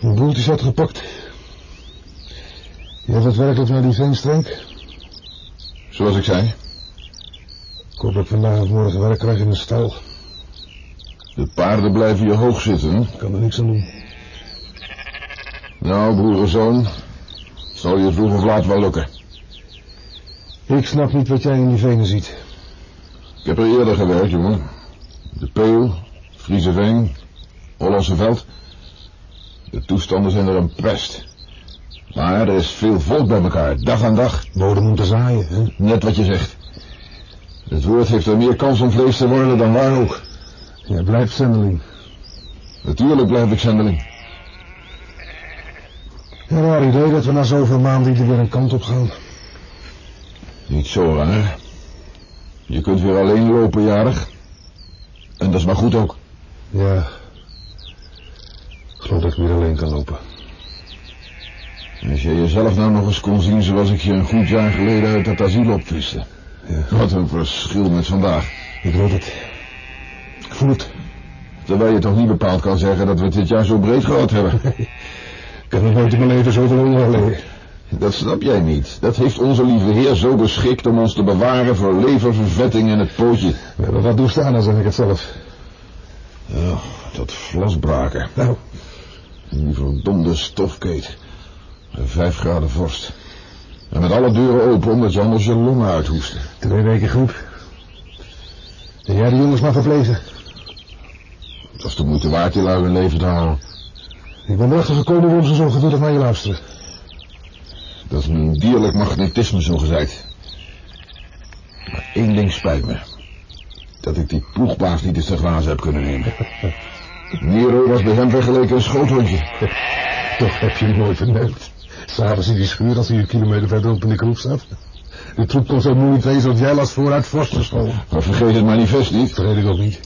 Mijn boeltje zat gepakt. Je hebt het werkelijk naar die veenstrenk? Zoals ik zei. Ik hoop dat ik vandaag of morgen werk krijg in een stal. De paarden blijven je hoog zitten. hè? Ik kan er niks aan doen. Nou, broer en zoon. Zal je vroeg of laat wel lukken. Ik snap niet wat jij in die venen ziet. Ik heb er eerder gewerkt, jongen. De Peel, Frieseveen, Hollandse Veld. De toestanden zijn er een pest. Maar er is veel volk bij elkaar, dag aan dag. Bodem om te zaaien, hè? Net wat je zegt. Het woord heeft er meer kans om vlees te worden dan waar ook. Jij blijft zendeling. Natuurlijk blijf ik zendeling. Een raar idee dat we na zoveel maanden ieder weer een kant op gaan. Niet zo raar. Je kunt weer alleen lopen, jarig. En dat is maar goed ook. Ja. Ik geloof dat ik weer alleen kan lopen. Als je jezelf nou nog eens kon zien zoals ik je een goed jaar geleden uit het asiel opviste. Ja. Wat een verschil met vandaag. Ik weet het. Ik voel het. Terwijl je toch niet bepaald kan zeggen dat we het dit jaar zo breed gehad hebben. Ik heb nog nooit in mijn leven zoveel honger geleden. Dat snap jij niet. Dat heeft onze lieve heer zo beschikt om ons te bewaren voor leververvetting in het pootje. We hebben wat doorstaan, dan zeg ik het zelf. Ja, dat vlasbraken. Nou, En die verdomde stofkeet. Vijf graden vorst. En met alle deuren open omdat je anders je longen uithoestte. twee weken goed. En jij de jongens maar verplegen. Het was de moeite waard die lui in leven te houden. Ik ben erachter gekomen waarom ze zo geduldig naar je luisteren. Dat is een dierlijk magnetisme, zo gezegd. Maar één ding spijt me. Dat ik die ploegbaas niet eens te glazen heb kunnen nemen. Nero was bij hem vergeleken een schoothondje. Toch heb je hem mooi verneukt. S'avonds in die schuur als hij een kilometer verderop in de kroeg zat. De troep kon zo moeilijk wezen als jij las voor uit vorstenschool. Maar vergeet het manifest niet. Vergeet ik ook niet.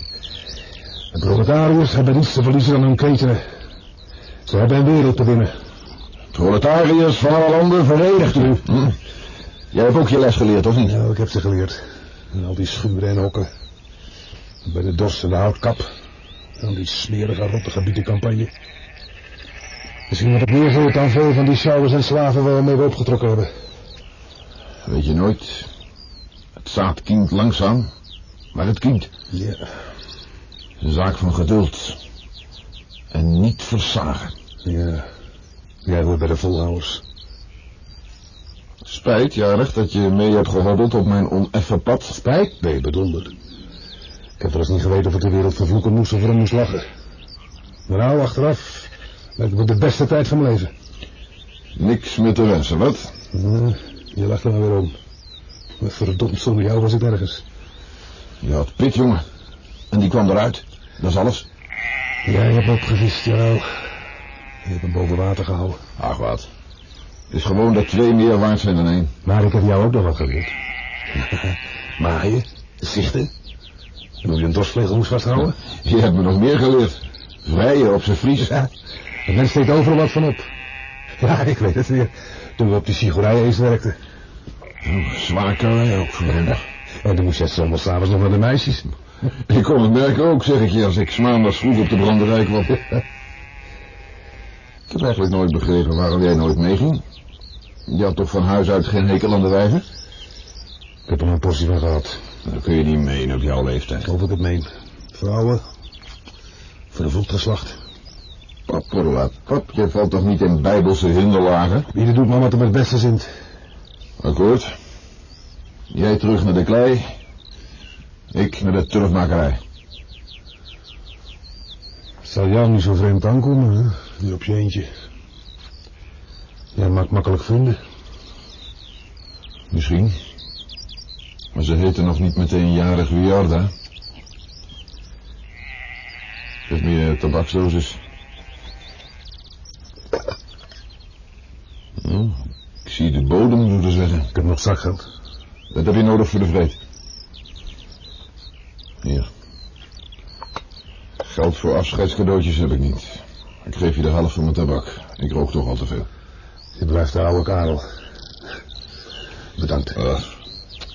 De proletariërs hebben niets te verliezen dan hun ketenen. Ze hebben een wereld te winnen. Proletariërs van alle landen, verenigt u. Hm? Jij hebt ook je les geleerd, of niet? Ja, ik heb ze geleerd. En al die schuren en hokken. Bij de dorst en de houtkap. En die smerige, rottige bietencampagne. Misschien heb ik meer gehoord dan veel van die sjouwers en slaven wel mee opgetrokken hebben. Weet je nooit. Het zaad kiemt langzaam, maar het kiemt. Ja. Het is een zaak van geduld. En niet versagen. Ja. Jij hoort bij de volhouders. Spijt, jarig, dat je mee hebt gehobbeld op mijn oneffen pad. Spijt? Nee, bedonder. Ik heb wel eens niet geweten of ik de wereld vervloeken moest of erom moest lachen. Maar nou, achteraf, lijkt me de beste tijd van mijn leven. Niks meer te wensen, wat? Ja, je lacht er maar weer om. Maar verdomd, zonder jou was ik nergens. Je had pit, jongen. En die kwam eruit. Dat is alles. Jij hebt opgevist, jawel. Je hebt hem boven water gehouden. Ach, wat. Het is gewoon dat twee meer waard zijn dan één. Maar ik heb jou ook nog wat geleerd. Maaien, zichten. En hoe je een dorstvlegel moest vasthouden. Je hebt me nog meer geleerd. Vrijen op zijn vries. Ja, een mens steekt overal wat van op. Ja, ik weet het weer. Toen we op die sigorij eens werkten. Oh, zwaar karwei ook voor hem. En dan moest je soms s'avonds nog naar de meisjes. Ik kon het merken ook, zeg ik je, als ik smaandags vroeg op de branderij kwam. Ik heb eigenlijk nooit begrepen waarom jij nooit meeging. Je had toch van huis uit geen hekel aan de wijven? Ik heb er een portie van gehad. Dat kun je niet meen op jouw leeftijd. Of ik het meen. Vrouwen. Voor de voetgeslacht. Paporla, pap, je valt toch niet in bijbelse hinderlagen? Wie doet maar wat hem het beste zint. Akkoord. Jij terug naar de klei. Ik naar de turfmakerij. Zal jou niet zo vreemd aankomen, hè? Nu op je eentje. Jij maakt makkelijk vrienden. Misschien. Maar ze heten nog niet meteen jarig Wiarda. Geef me je tabaksdosis. Oh, ik zie de bodem, moeten zeggen. Ik heb nog zakgeld. Dat heb je nodig voor de vreed. Hier. Geld voor afscheidscadeautjes heb ik niet. Ik geef je de helft van mijn tabak. Ik rook toch al te veel. Je blijft de oude Karel. Bedankt. Uh,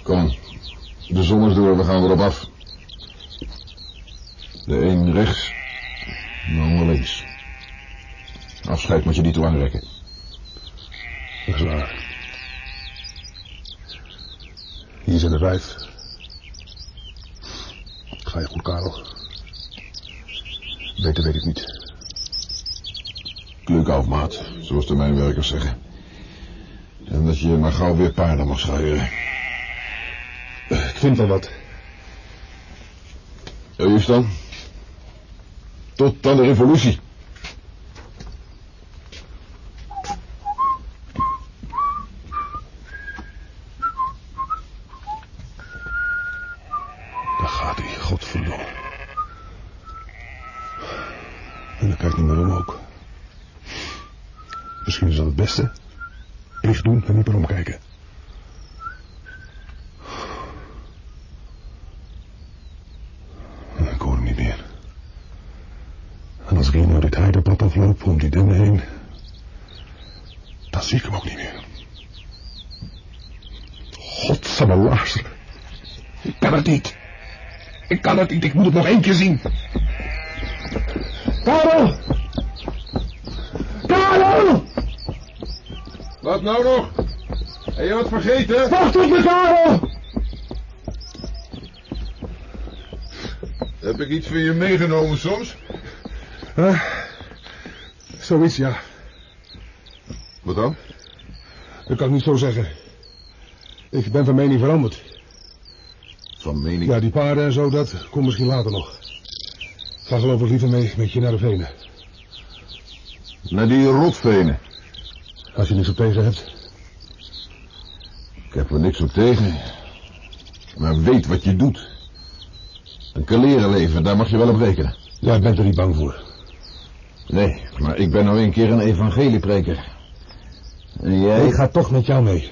kom. De zon is door, we gaan erop af. De een rechts, de ander links. Afscheid moet je niet te lang rekken. Dat is waar. Hier zijn de vijf. Ga je goed, Karel? Beter weet ik niet. Kluk af, maat, zoals de mijnwerkers zeggen. En dat je maar gauw weer paarden mag schuieren. Ik vind wat. Juist dan. Tot aan de revolutie. Daar gaat hij, godverdomme. En dan kijkt niet meer om ook. Misschien is dat het beste. Licht doen en niet meer omkijken. Ik hoor hem niet meer. En als ik hier nou dit heidepad afloop om die dimmen heen... dan zie ik hem ook niet meer. Godsamme laarzen. Ik kan het niet. Ik kan het niet, ik moet het nog één keer zien. Karel! Karel! Wat nou nog? Heb je wat vergeten? Wacht op me, Karel! Heb ik iets van je meegenomen soms? Huh? Zoiets, ja. Wat dan? Dat kan ik niet zo zeggen. Ik ben van mening veranderd. Van mening? Ja, die paarden en zo, dat komt misschien later nog. Ga geloof ik liever mee met je naar de venen. Naar die rotvenen. Als je niks op tegen hebt. Ik heb er niks op tegen. Maar weet wat je doet. Een kaleren leven, daar mag je wel op rekenen. Ja, ik ben er niet bang voor. Nee, maar ik ben nou een keer een evangeliepreker. En jij? Ik ga toch met jou mee.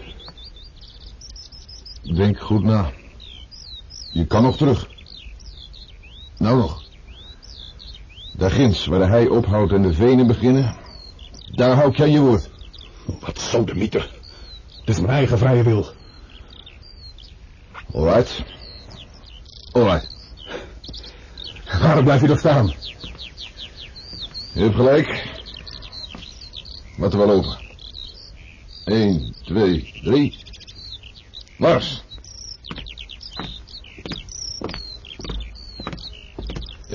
Denk goed na. Je kan nog terug. Nou nog. Daar ginds, waar de hei ophoudt en de venen beginnen, daar hou ik je aan je woord. Wat zo de mieter. Het is mijn eigen vrije wil. Alright. Alright. Waarom blijf je nog staan? Je hebt gelijk. Wat er wel over. 1, 2, 3. Mars.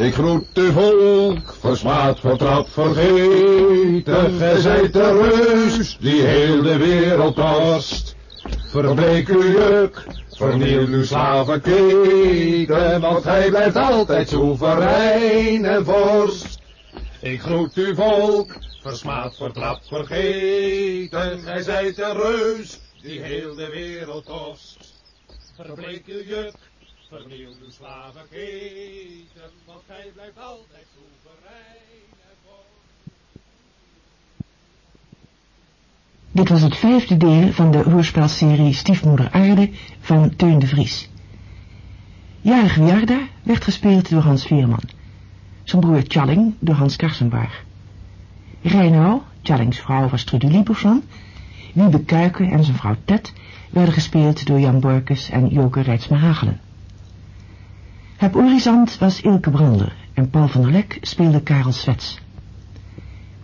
Ik groet de volk, versmaad, vertrapt, vergeten. Gij zijt de reus, die heel de wereld tast. Verbleek uw juk, verniel uw slavenketen, want hij blijft altijd soeverein en vorst. Ik groet uw volk, versmaad, vertrapt, vergeten. Gij zijt de reus, die heel de wereld kost. Verbleek uw juk, verniel uw slavenketen, want gij blijft altijd soeverein en. Dit was het vijfde deel van de hoorspelserie Stiefmoeder Aarde van Teun de Vries. Jarige Jarda werd gespeeld door Hans Veerman. Zijn broer Tjalling door Hans Karsenbaar. Reinau, Tjallings vrouw was Trudy Lieberson. Wiebe Kuiken en zijn vrouw Ted werden gespeeld door Jan Borkes en Joke Rijtsma Hagelen. Het Orizant was Ilke Brander en Paul van der Lek speelde Karel Swets.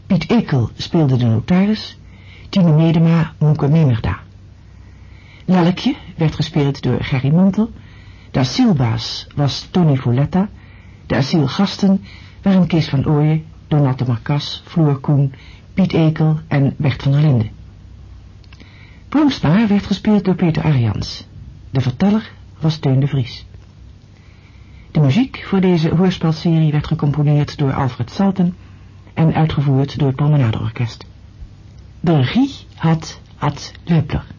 Piet Ekel speelde de notaris, Tine Medema Moeke Memerda. Lelkje werd gespeeld door Gerry Mantel, de asielbaas was Tony Folletta, de asielgasten waren Kees van Ooyen, Donate Marcas, Floor Koen, Piet Ekel en Bert van der Linden. Boomsma werd gespeeld door Peter Arians. De verteller was Teun de Vries. De muziek voor deze hoorspelserie werd gecomponeerd door Alfred Salten en uitgevoerd door het Promenade Orkest. De regie had Ad Leupler.